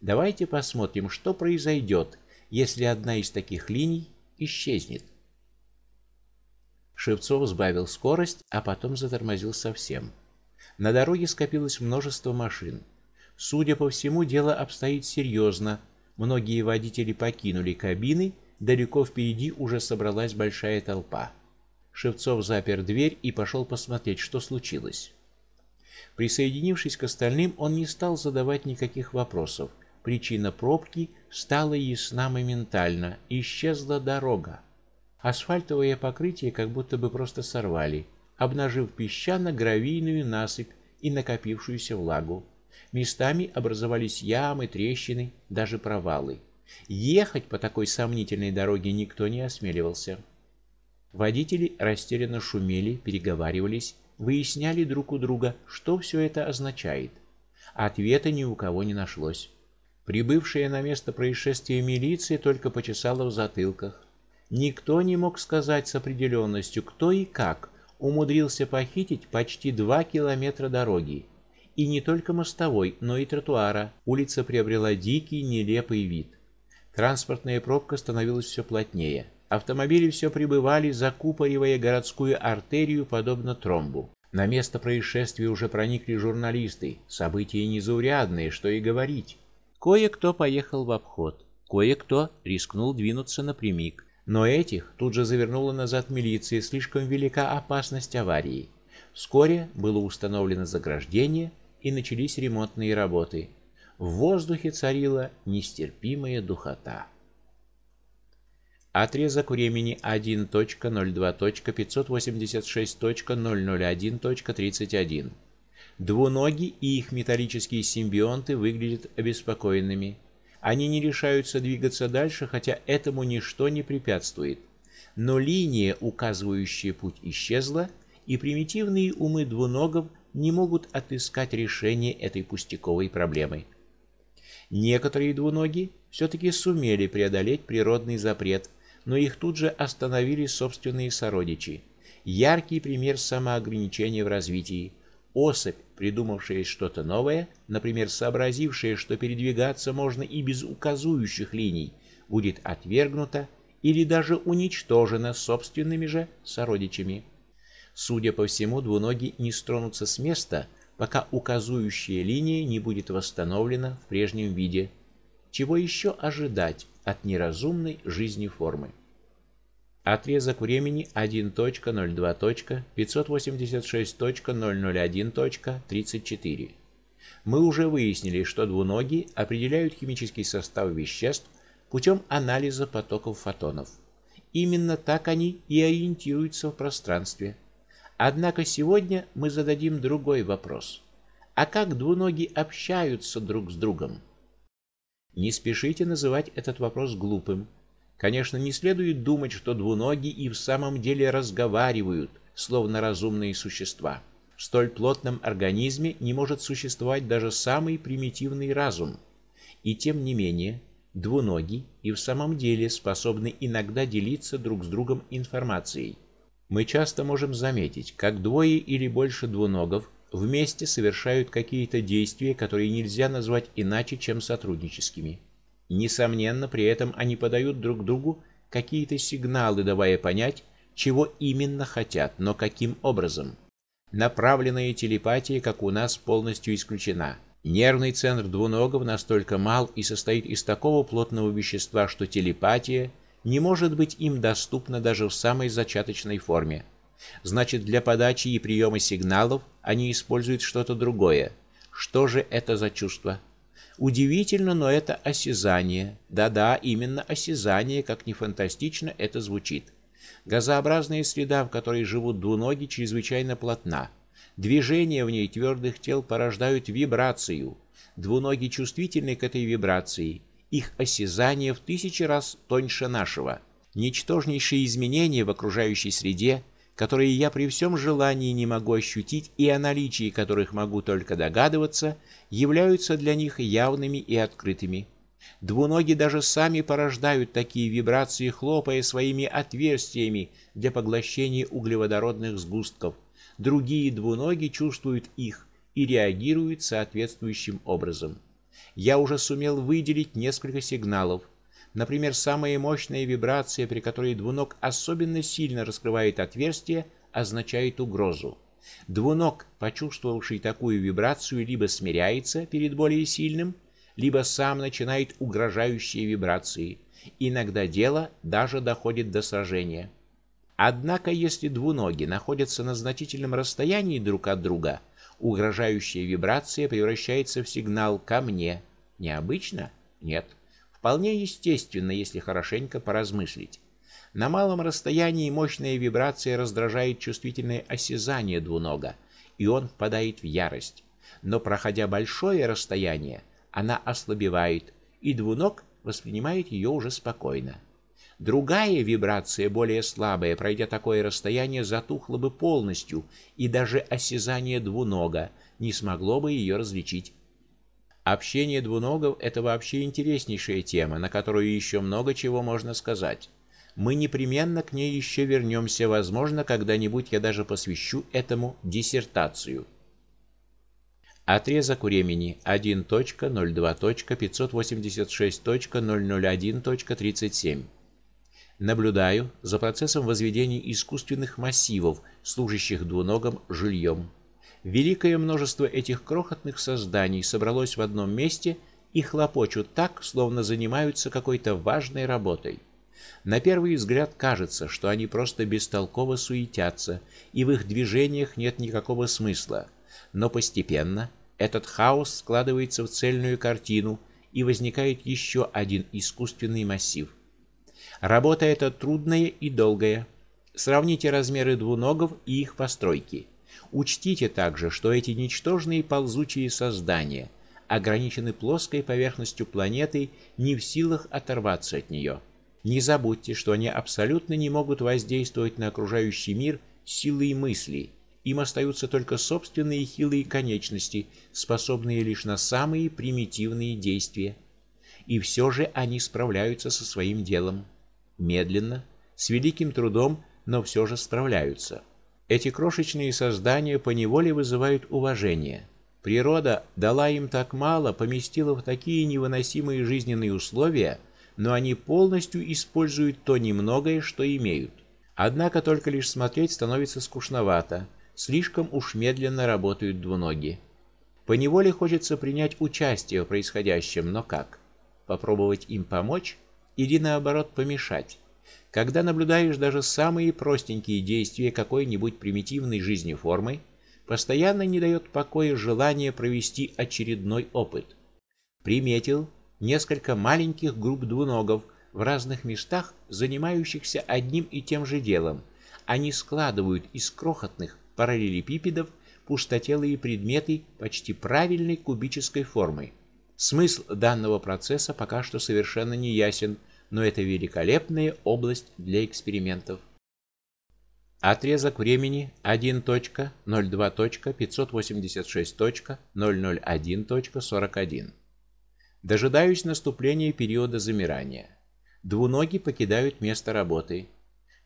Давайте посмотрим, что произойдет, если одна из таких линий исчезнет. Шевцов сбавил скорость, а потом затормозил совсем. На дороге скопилось множество машин. Судя по всему, дело обстоит серьезно. Многие водители покинули кабины, далеко впереди уже собралась большая толпа. Шевцов запер дверь и пошел посмотреть, что случилось. Присоединившись к остальным, он не стал задавать никаких вопросов. Причина пробки стала ясна моментально. Исчезла дорога. Асфальтовое покрытие как будто бы просто сорвали, обнажив песчано-гравийную насыпь и накопившуюся влагу. Местами образовались ямы, трещины, даже провалы. Ехать по такой сомнительной дороге никто не осмеливался. Водители растерянно шумели, переговаривались, выясняли друг у друга, что все это означает. Ответа ни у кого не нашлось. Прибывшая на место происшествия милиция только почесала в затылках. Никто не мог сказать с определенностью, кто и как умудрился похитить почти два километра дороги. И не только мостовой, но и тротуара. Улица приобрела дикий, нелепый вид. Транспортная пробка становилась все плотнее. Автомобили все прибывали, закупоривая городскую артерию подобно тромбу. На место происшествия уже проникли журналисты. События незаурядные, что и говорить. Кое-кто поехал в обход, кое-кто рискнул двинуться напрямик, но этих тут же завернула назад милиция, слишком велика опасность аварии. Вскоре было установлено заграждение и начались ремонтные работы. В воздухе царила нестерпимая духота. Отрезок времени 1.02.586.001.31. Двуногие и их металлические симбионты выглядят обеспокоенными. Они не решаются двигаться дальше, хотя этому ничто не препятствует. Но линия, указывающая путь, исчезла, и примитивные умы двуногов не могут отыскать решение этой пустяковой проблемы. Некоторые двуногие все таки сумели преодолеть природный запрет но их тут же остановили собственные сородичи. Яркий пример самоограничения в развитии. Особь, придумавшая что-то новое, например, сообразившая, что передвигаться можно и без указующих линий, будет отвергнута или даже уничтожена собственными же сородичами. Судя по всему, двуногие не стронутся с места, пока указующая линия не будет восстановлена в прежнем виде. Чего еще ожидать от неразумной жизни формы? Отрезок времени 1.02.586.001.34. Мы уже выяснили, что двуногие определяют химический состав веществ путем анализа потоков фотонов. Именно так они и ориентируются в пространстве. Однако сегодня мы зададим другой вопрос. А как двуногие общаются друг с другом? Не спешите называть этот вопрос глупым. Конечно, не следует думать, что двуногие и в самом деле разговаривают, словно разумные существа. В столь плотном организме не может существовать даже самый примитивный разум. И тем не менее, двуногие и в самом деле способны иногда делиться друг с другом информацией. Мы часто можем заметить, как двое или больше двуногов вместе совершают какие-то действия, которые нельзя назвать иначе, чем сотрудническими. Несомненно, при этом они подают друг другу какие-то сигналы, давая понять, чего именно хотят, но каким образом. Направленная телепатия, как у нас, полностью исключена. Нервный центр двуногов настолько мал и состоит из такого плотного вещества, что телепатия не может быть им доступна даже в самой зачаточной форме. Значит, для подачи и приема сигналов они используют что-то другое. Что же это за чувство? Удивительно, но это осязание. Да-да, именно осязание, как ни фантастично это звучит. Газообразная среда, в которой живут двуногие, чрезвычайно плотна. Движения в ней твердых тел порождают вибрацию. Двуногие чувствительны к этой вибрации. Их осязание в тысячи раз тоньше нашего. Ничтожнейшие изменения в окружающей среде – которые я при всем желании не могу ощутить и о наличии которых могу только догадываться, являются для них явными и открытыми. Двуногие даже сами порождают такие вибрации, хлопая своими отверстиями для поглощения углеводородных сгустков. Другие двуногие чувствуют их и реагируют соответствующим образом. Я уже сумел выделить несколько сигналов. Например, самая мощная вибрация, при которой двуног особенно сильно раскрывает отверстие, означает угрозу. Двуног, почувствовавший такую вибрацию, либо смиряется перед более сильным, либо сам начинает угрожающие вибрации. Иногда дело даже доходит до сражения. Однако, если двуноги находятся на значительном расстоянии друг от друга, угрожающая вибрация превращается в сигнал ко мне. Необычно? Нет. Вполне естественно, если хорошенько поразмыслить. На малом расстоянии мощная вибрация раздражает чувствительное осязание двунога, и он впадает в ярость. Но проходя большое расстояние, она ослабевает, и двуног воспринимает ее уже спокойно. Другая вибрация, более слабая, пройдя такое расстояние, затухла бы полностью, и даже осязание двунога не смогло бы ее различить. Общение двуногов это вообще интереснейшая тема, на которую еще много чего можно сказать. Мы непременно к ней еще вернемся, возможно, когда-нибудь я даже посвящу этому диссертацию. Отрезок времени 1.02.586.001.37. Наблюдаю за процессом возведения искусственных массивов, служащих двуногим жильем. Великое множество этих крохотных созданий собралось в одном месте и хлопочут так, словно занимаются какой-то важной работой. На первый взгляд кажется, что они просто бестолково суетятся, и в их движениях нет никакого смысла. Но постепенно этот хаос складывается в цельную картину, и возникает еще один искусственный массив. Работа эта трудная и долгая. Сравните размеры двуногов и их постройки. Учтите также, что эти ничтожные ползучие создания ограничены плоской поверхностью планеты, не в силах оторваться от нее. Не забудьте, что они абсолютно не могут воздействовать на окружающий мир силой мысли. Им остаются только собственные хилые конечности, способные лишь на самые примитивные действия. И все же они справляются со своим делом. Медленно, с великим трудом, но все же справляются. Эти крошечные создания поневоле вызывают уважение. Природа дала им так мало, поместила в такие невыносимые жизненные условия, но они полностью используют то немногое, что имеют. Однако только лишь смотреть становится скучновато. Слишком уж медленно работают двуноги. Поневоле хочется принять участие в происходящем, но как? Попробовать им помочь или наоборот помешать? Когда наблюдаешь даже самые простенькие действия какой-нибудь примитивной жизни формы, постоянно не дает покоя желание провести очередной опыт. Приметил, несколько маленьких групп двуногов в разных местах, занимающихся одним и тем же делом. Они складывают из крохотных параллелепипедов пустотелые предметы почти правильной кубической формы. Смысл данного процесса пока что совершенно не ясен, но это великолепная область для экспериментов. Отрезок времени 1.02.586.001.41. Дожидаюсь наступления периода замирания. Двуногие покидают место работы.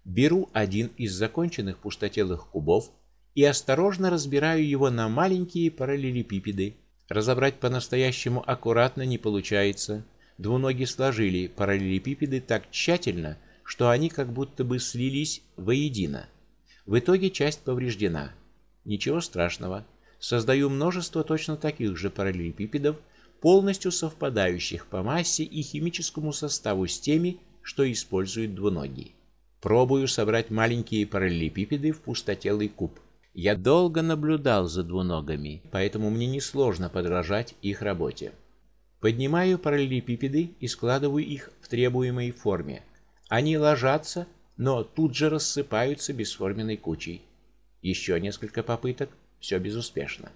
Беру один из законченных пустотелых кубов и осторожно разбираю его на маленькие параллелепипеды. Разобрать по-настоящему аккуратно не получается. Двуногие сложили параллелепипеды так тщательно, что они как будто бы слились воедино. В итоге часть повреждена. Ничего страшного. Создаю множество точно таких же параллелепипедов полностью совпадающих по массе и химическому составу с теми, что используют двуногие. Пробую собрать маленькие параллелепипеды в пустотелый куб. Я долго наблюдал за двуногами, поэтому мне несложно подражать их работе. Поднимаю параллелепипеды и складываю их в требуемой форме. Они ложатся, но тут же рассыпаются бесформенной кучей. Еще несколько попыток, все безуспешно.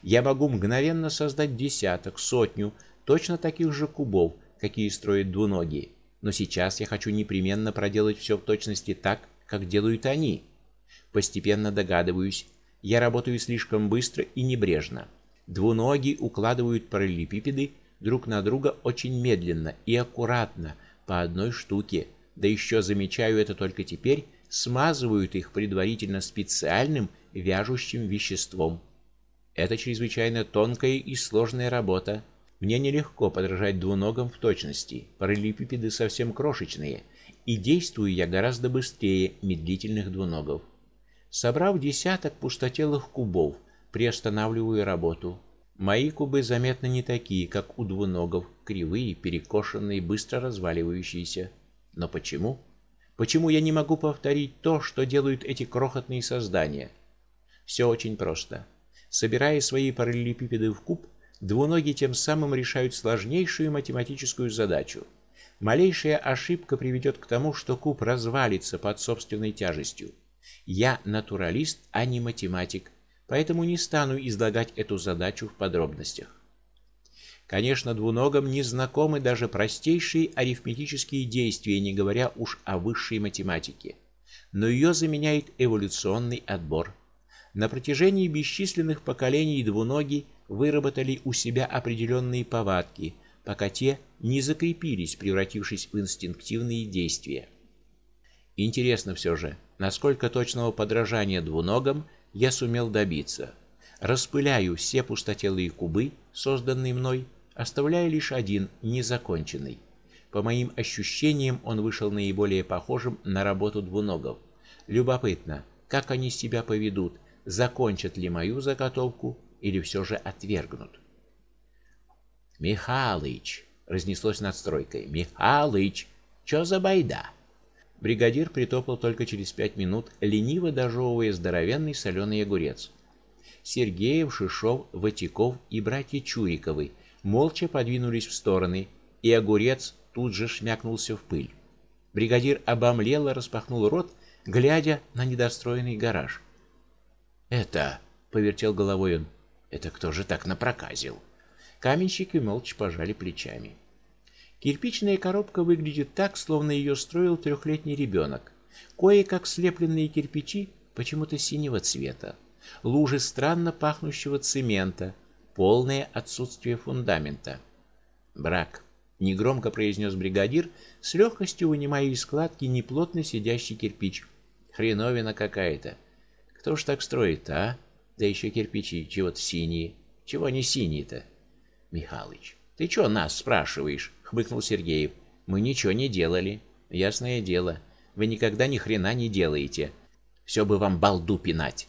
Я могу мгновенно создать десяток, сотню точно таких же кубов, какие строят двуногие. Но сейчас я хочу непременно проделать все в точности так, как делают они. Постепенно догадываюсь, я работаю слишком быстро и небрежно. Двуногие укладывают параллелепипеды друг на друга очень медленно и аккуратно, по одной штуке. Да еще замечаю это только теперь, смазывают их предварительно специальным вяжущим веществом. Это чрезвычайно тонкая и сложная работа. Мне нелегко подражать двуногам в точности. Параллелепипеды совсем крошечные, и действую я гораздо быстрее медлительных двуногов. Собрав десяток пустотелых кубов, приостанавливаю работу. Мои кубы заметно не такие, как у двуногов, кривые, перекошенные, быстро разваливающиеся. Но почему? Почему я не могу повторить то, что делают эти крохотные создания? Все очень просто. Собирая свои параллелепипеды в куб, двуногие тем самым решают сложнейшую математическую задачу. Малейшая ошибка приведет к тому, что куб развалится под собственной тяжестью. Я натуралист, а не математик, поэтому не стану излагать эту задачу в подробностях. Конечно, двуногам не знакомы даже простейшие арифметические действия, не говоря уж о высшей математике. Но ее заменяет эволюционный отбор. На протяжении бесчисленных поколений двуноги выработали у себя определенные повадки, пока те не закрепились, превратившись в инстинктивные действия. Интересно все же, насколько точного подражания двуногам я сумел добиться. Распыляю все пустотелые кубы, созданные мной, оставляя лишь один незаконченный. По моим ощущениям, он вышел наиболее похожим на работу двуногов. Любопытно, как они себя поведут, закончат ли мою заготовку или все же отвергнут. Михалыч, разнеслось над стройкой. Михалыч, что за байда? Бригадир притопал только через пять минут, лениво дожевывая здоровенный соленый огурец. Сергеев, Шишов, Ватиков и братья Чуриковы молча подвинулись в стороны, и огурец тут же шмякнулся в пыль. Бригадир обомлело распахнул рот, глядя на недостроенный гараж. "Это", повертел головой он. "Это кто же так напроказил?" Каменщики молча пожали плечами. Кирпичная коробка выглядит так, словно ее строил трехлетний ребенок. Кое-как слепленные кирпичи почему-то синего цвета, лужи странно пахнущего цемента, полное отсутствие фундамента. Брак, негромко произнес бригадир, с легкостью вынимая из складки неплотно сидящий кирпич. Хреновина какая-то. Кто ж так строит, а? Да еще кирпичи чего-то синие. Чего не синие-то? Михалыч, ты что нас спрашиваешь? хмыкнул Сергеев. Мы ничего не делали. Ясное дело, вы никогда ни хрена не делаете. Все бы вам балду пинать.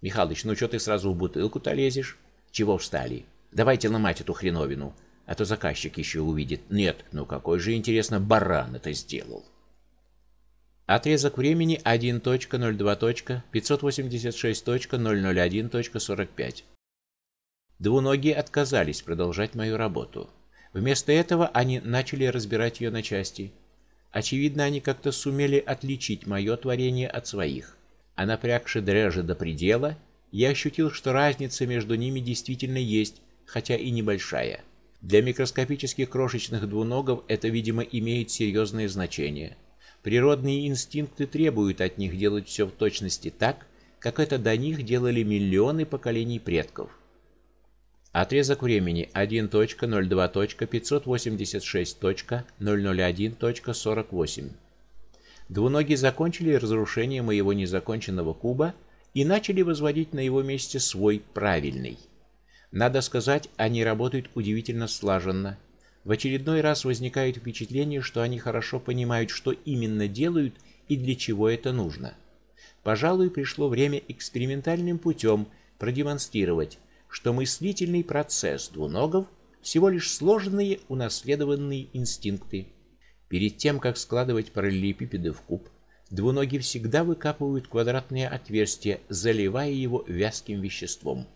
Михалыч, ну что ты сразу в бутылку-то лезешь? Чего встали? Давайте ломать эту хреновину, а то заказчик еще увидит. Нет, ну какой же интересно баран это сделал. Отрезок времени 1.02.586.001.45. Двуногие отказались продолжать мою работу. Вместо этого они начали разбирать ее на части. Очевидно, они как-то сумели отличить мое творение от своих. А напрягши дрежи до предела, я ощутил, что разница между ними действительно есть, хотя и небольшая. Для микроскопических крошечных двуногов это, видимо, имеет серьезное значение. Природные инстинкты требуют от них делать все в точности так, как это до них делали миллионы поколений предков. Отрезок времени 1.02.586.001.48. Двуногие закончили разрушение моего незаконченного куба и начали возводить на его месте свой правильный. Надо сказать, они работают удивительно слаженно. В очередной раз возникает впечатление, что они хорошо понимают, что именно делают и для чего это нужно. Пожалуй, пришло время экспериментальным путем продемонстрировать, что мыслительный процесс двуногов всего лишь сложные унаследованные инстинкты. Перед тем как складывать параллелепипеды в куб, двуногие всегда выкапывают квадратное отверстие, заливая его вязким веществом.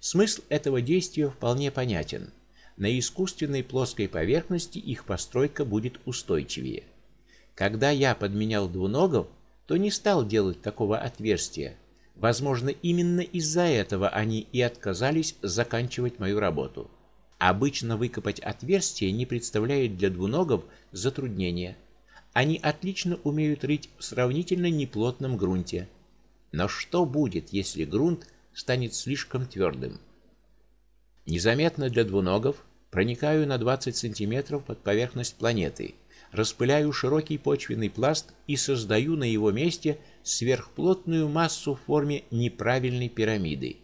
Смысл этого действия вполне понятен. На искусственной плоской поверхности их постройка будет устойчивее. Когда я подменял двуногов, то не стал делать такого отверстия, Возможно, именно из-за этого они и отказались заканчивать мою работу. Обычно выкопать отверстие не представляет для двуногов затруднения. Они отлично умеют рыть в сравнительно неплотном грунте. Но что будет, если грунт станет слишком твердым? Незаметно для двуногов проникаю на 20 сантиметров под поверхность планеты, распыляю широкий почвенный пласт и создаю на его месте сверхплотную массу в форме неправильной пирамиды.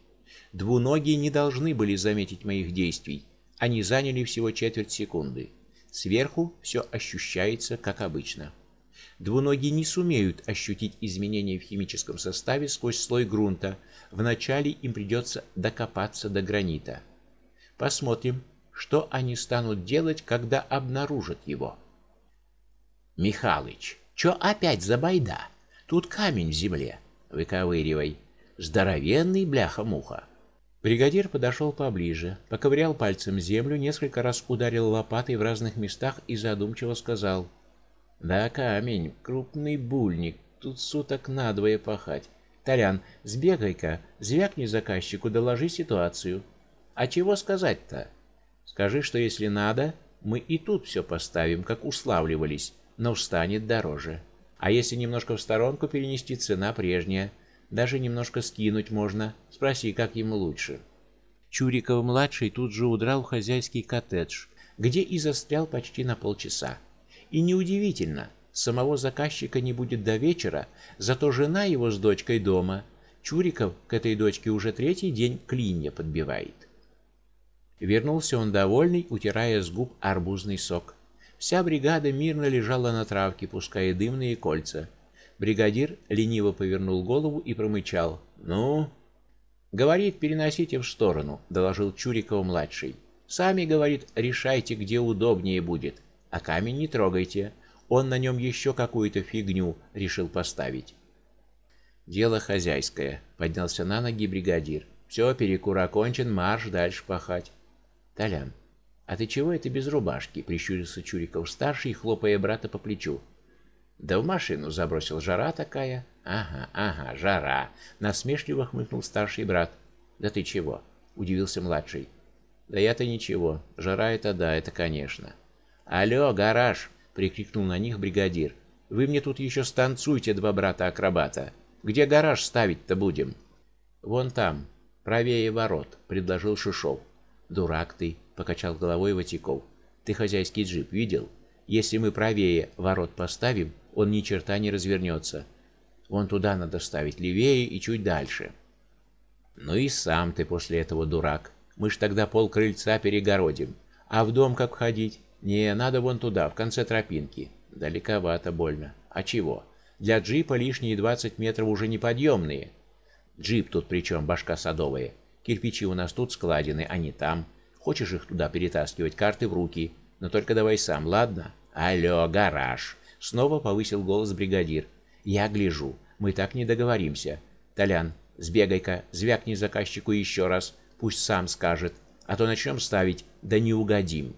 Двуногие не должны были заметить моих действий. они заняли всего четверть секунды. Сверху все ощущается как обычно. Двуногие не сумеют ощутить изменения в химическом составе сквозь слой грунта. Вначале им придется докопаться до гранита. Посмотрим, что они станут делать, когда обнаружат его. Михалыч, что опять за байда? Тут камень в земле. Выковыривай. Здоровенный бляха-муха. Бригадир подошел поближе, поковырял пальцем землю, несколько раз ударил лопатой в разных местах и задумчиво сказал: "Да, камень, крупный бульник, тут суток надвое пахать. Толян, сбегай-ка, звякни заказчику, доложи ситуацию. А чего сказать-то? Скажи, что если надо, мы и тут все поставим, как уславливались, но встанет дороже. А если немножко в сторонку перенести, цена прежняя. Даже немножко скинуть можно. Спроси, как ему лучше. Чуриков-младший тут же удрал в хозяйский коттедж, где и застрял почти на полчаса. И неудивительно, самого заказчика не будет до вечера, зато жена его с дочкой дома. Чуриков к этой дочке уже третий день клинья подбивает. Вернулся он довольный, утирая с губ арбузный сок. Вся бригада мирно лежала на травке, пуская дымные кольца. Бригадир лениво повернул голову и промычал: "Ну, говорит, переносите в сторону", доложил Чуриков младший. "Сами, говорит, решайте, где удобнее будет, а камень не трогайте. Он на нем еще какую-то фигню решил поставить". Дело хозяйское, поднялся на ноги бригадир. Все, перекур окончен, марш дальше пахать. Толян, а ты чего это без рубашки? прищурился Чуриков старший, хлопая брата по плечу. Да в машину забросил жара такая. Ага, ага, жара, насмешливо хмыкнул старший брат. Да ты чего? удивился младший. Да я-то ничего. Жара это да, это конечно. Алло, гараж, прикрикнул на них бригадир. Вы мне тут еще станцуйте, два брата-акробата. Где гараж ставить-то будем? Вон там, правее ворот, предложил Шишов. Дурак ты, покачал головой Ватиков. Ты хозяйский джип видел? Если мы правее ворот поставим, он ни черта не развернется. Вон туда надо ставить левее и чуть дальше. Ну и сам ты после этого дурак. Мы ж тогда пол крыльца перегородим. А в дом как входить? Не, надо вон туда, в конце тропинки. Далековато больно. А чего? Для джипа лишние 20 метров уже неподъемные. Джип тут причем, башка садовая. Кирпичи у нас тут складены, а не там. Хочешь их туда перетаскивать, карты в руки. Но только давай сам, ладно? Алло, гараж. Снова повысил голос бригадир. Я гляжу, мы так не договоримся. Толян, сбегай-ка, звякни заказчику еще раз, пусть сам скажет, а то начнем ставить, да не угодим.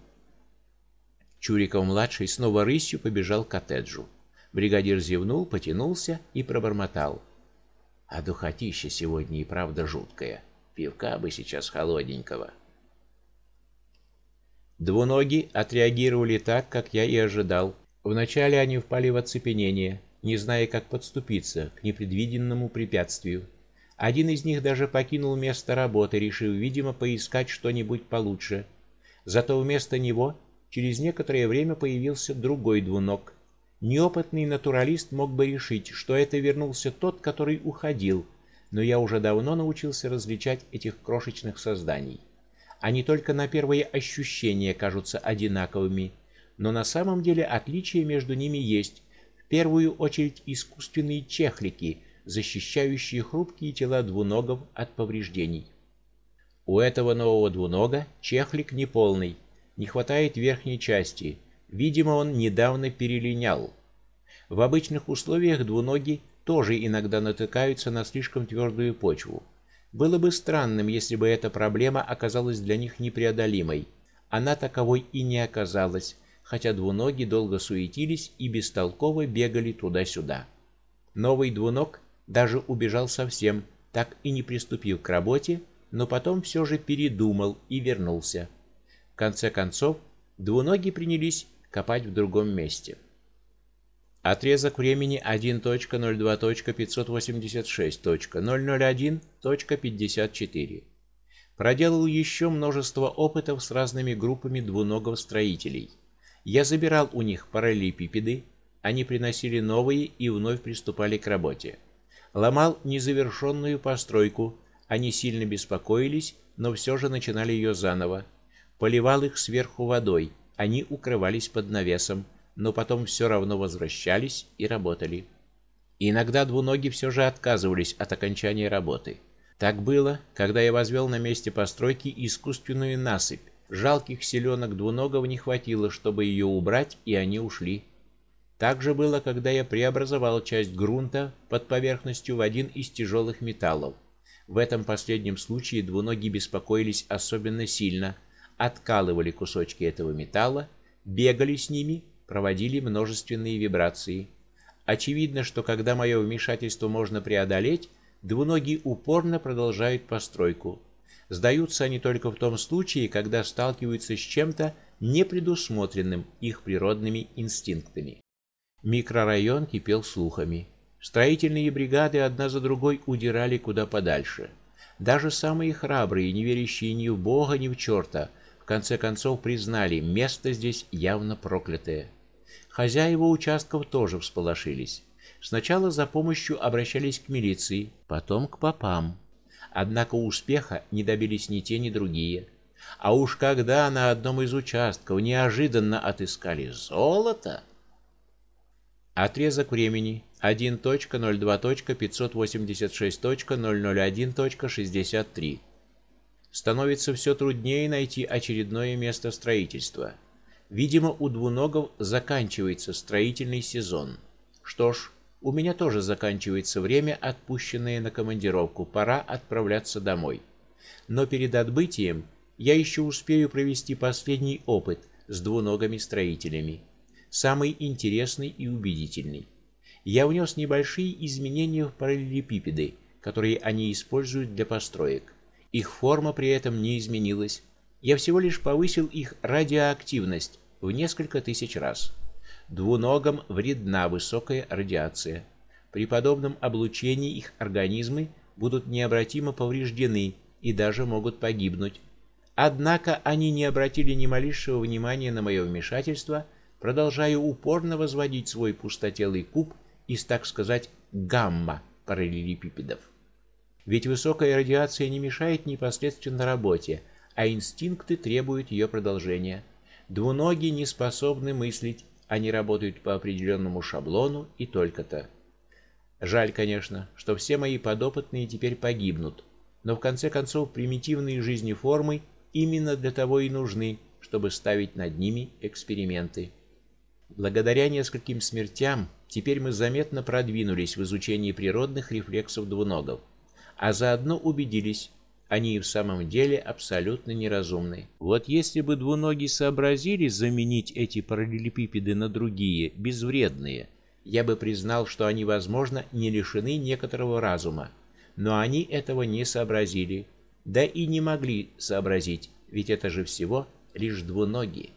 Чуриков-младший снова рысью побежал к коттеджу. Бригадир зевнул, потянулся и пробормотал. А духотища сегодня и правда жуткая. Пивка бы сейчас холодненького. Двуноги отреагировали так, как я и ожидал. Вначале они впали в оцепенение, не зная, как подступиться к непредвиденному препятствию. Один из них даже покинул место работы, решив, видимо, поискать что-нибудь получше. Зато вместо него через некоторое время появился другой двуног. Неопытный натуралист мог бы решить, что это вернулся тот, который уходил, но я уже давно научился различать этих крошечных созданий. Они только на первое ощущение кажутся одинаковыми, но на самом деле отличия между ними есть. В первую очередь искусственные чехлики, защищающие хрупкие тела двуногов от повреждений. У этого нового двунога чехлик неполный, не хватает верхней части. Видимо, он недавно перелинял. В обычных условиях двуногие тоже иногда натыкаются на слишком твердую почву. Было бы странным, если бы эта проблема оказалась для них непреодолимой. Она таковой и не оказалась, хотя двуногие долго суетились и бестолково бегали туда-сюда. Новый двуног даже убежал совсем, так и не приступив к работе, но потом все же передумал и вернулся. В конце концов, двуногие принялись копать в другом месте. Отрезок времени 1.02.586.001.54. Проделал еще множество опытов с разными группами двуногов строителей. Я забирал у них параллелепипеды, они приносили новые и вновь приступали к работе. Ломал незавершенную постройку, они сильно беспокоились, но все же начинали ее заново. поливал их сверху водой. Они укрывались под навесом, но потом все равно возвращались и работали. Иногда двуногие все же отказывались от окончания работы. Так было, когда я возвел на месте постройки искусственную насыпь. Жалких селенок двуногов не хватило, чтобы ее убрать, и они ушли. Так же было, когда я преобразовал часть грунта под поверхностью в один из тяжелых металлов. В этом последнем случае двуногие беспокоились особенно сильно, откалывали кусочки этого металла, бегали с ними, проводили множественные вибрации. Очевидно, что когда мое вмешательство можно преодолеть, двуногие упорно продолжают постройку. Сдаются они только в том случае, когда сталкиваются с чем-то непредусмотренным их природными инстинктами. Микрорайон кипел слухами. Строительные бригады одна за другой удирали куда подальше. Даже самые храбрые, не верящие ни в Бога, ни в черта, в конце концов признали, место здесь явно проклятое. Хозяева участков тоже всполошились. Сначала за помощью обращались к милиции, потом к попам. Однако успеха не добились ни те, ни другие. А уж когда на одном из участков неожиданно отыскали золото, Отрезок времени 1.02.586.001.63. Становится все труднее найти очередное место строительства. Видимо, у двуногов заканчивается строительный сезон. Что ж, у меня тоже заканчивается время, отпущенное на командировку. Пора отправляться домой. Но перед отбытием я еще успею провести последний опыт с двуногими строителями самый интересный и убедительный. Я внес небольшие изменения в параллелепипеды, которые они используют для построек. Их форма при этом не изменилась. Я всего лишь повысил их радиоактивность в несколько тысяч раз. Двуногам вредна высокая радиация. При подобном облучении их организмы будут необратимо повреждены и даже могут погибнуть. Однако они не обратили ни малейшего внимания на мое вмешательство – продолжаю упорно возводить свой пустотелый куб из, так сказать, гамма параллелепипедов. Ведь высокая радиация не мешает непосредственно работе, а инстинкты требуют ее продолжения. Двуногие не способны мыслить, они работают по определенному шаблону и только-то. Жаль, конечно, что все мои подопытные теперь погибнут, но в конце концов примитивные жизни формы именно для того и нужны, чтобы ставить над ними эксперименты. Благодаря нескольким смертям теперь мы заметно продвинулись в изучении природных рефлексов двуногов, а заодно убедились, они и в самом деле абсолютно неразумны. Вот если бы двуногие сообразили заменить эти параллелепипеды на другие, безвредные, я бы признал, что они, возможно, не лишены некоторого разума. Но они этого не сообразили, да и не могли сообразить, ведь это же всего лишь двуногие.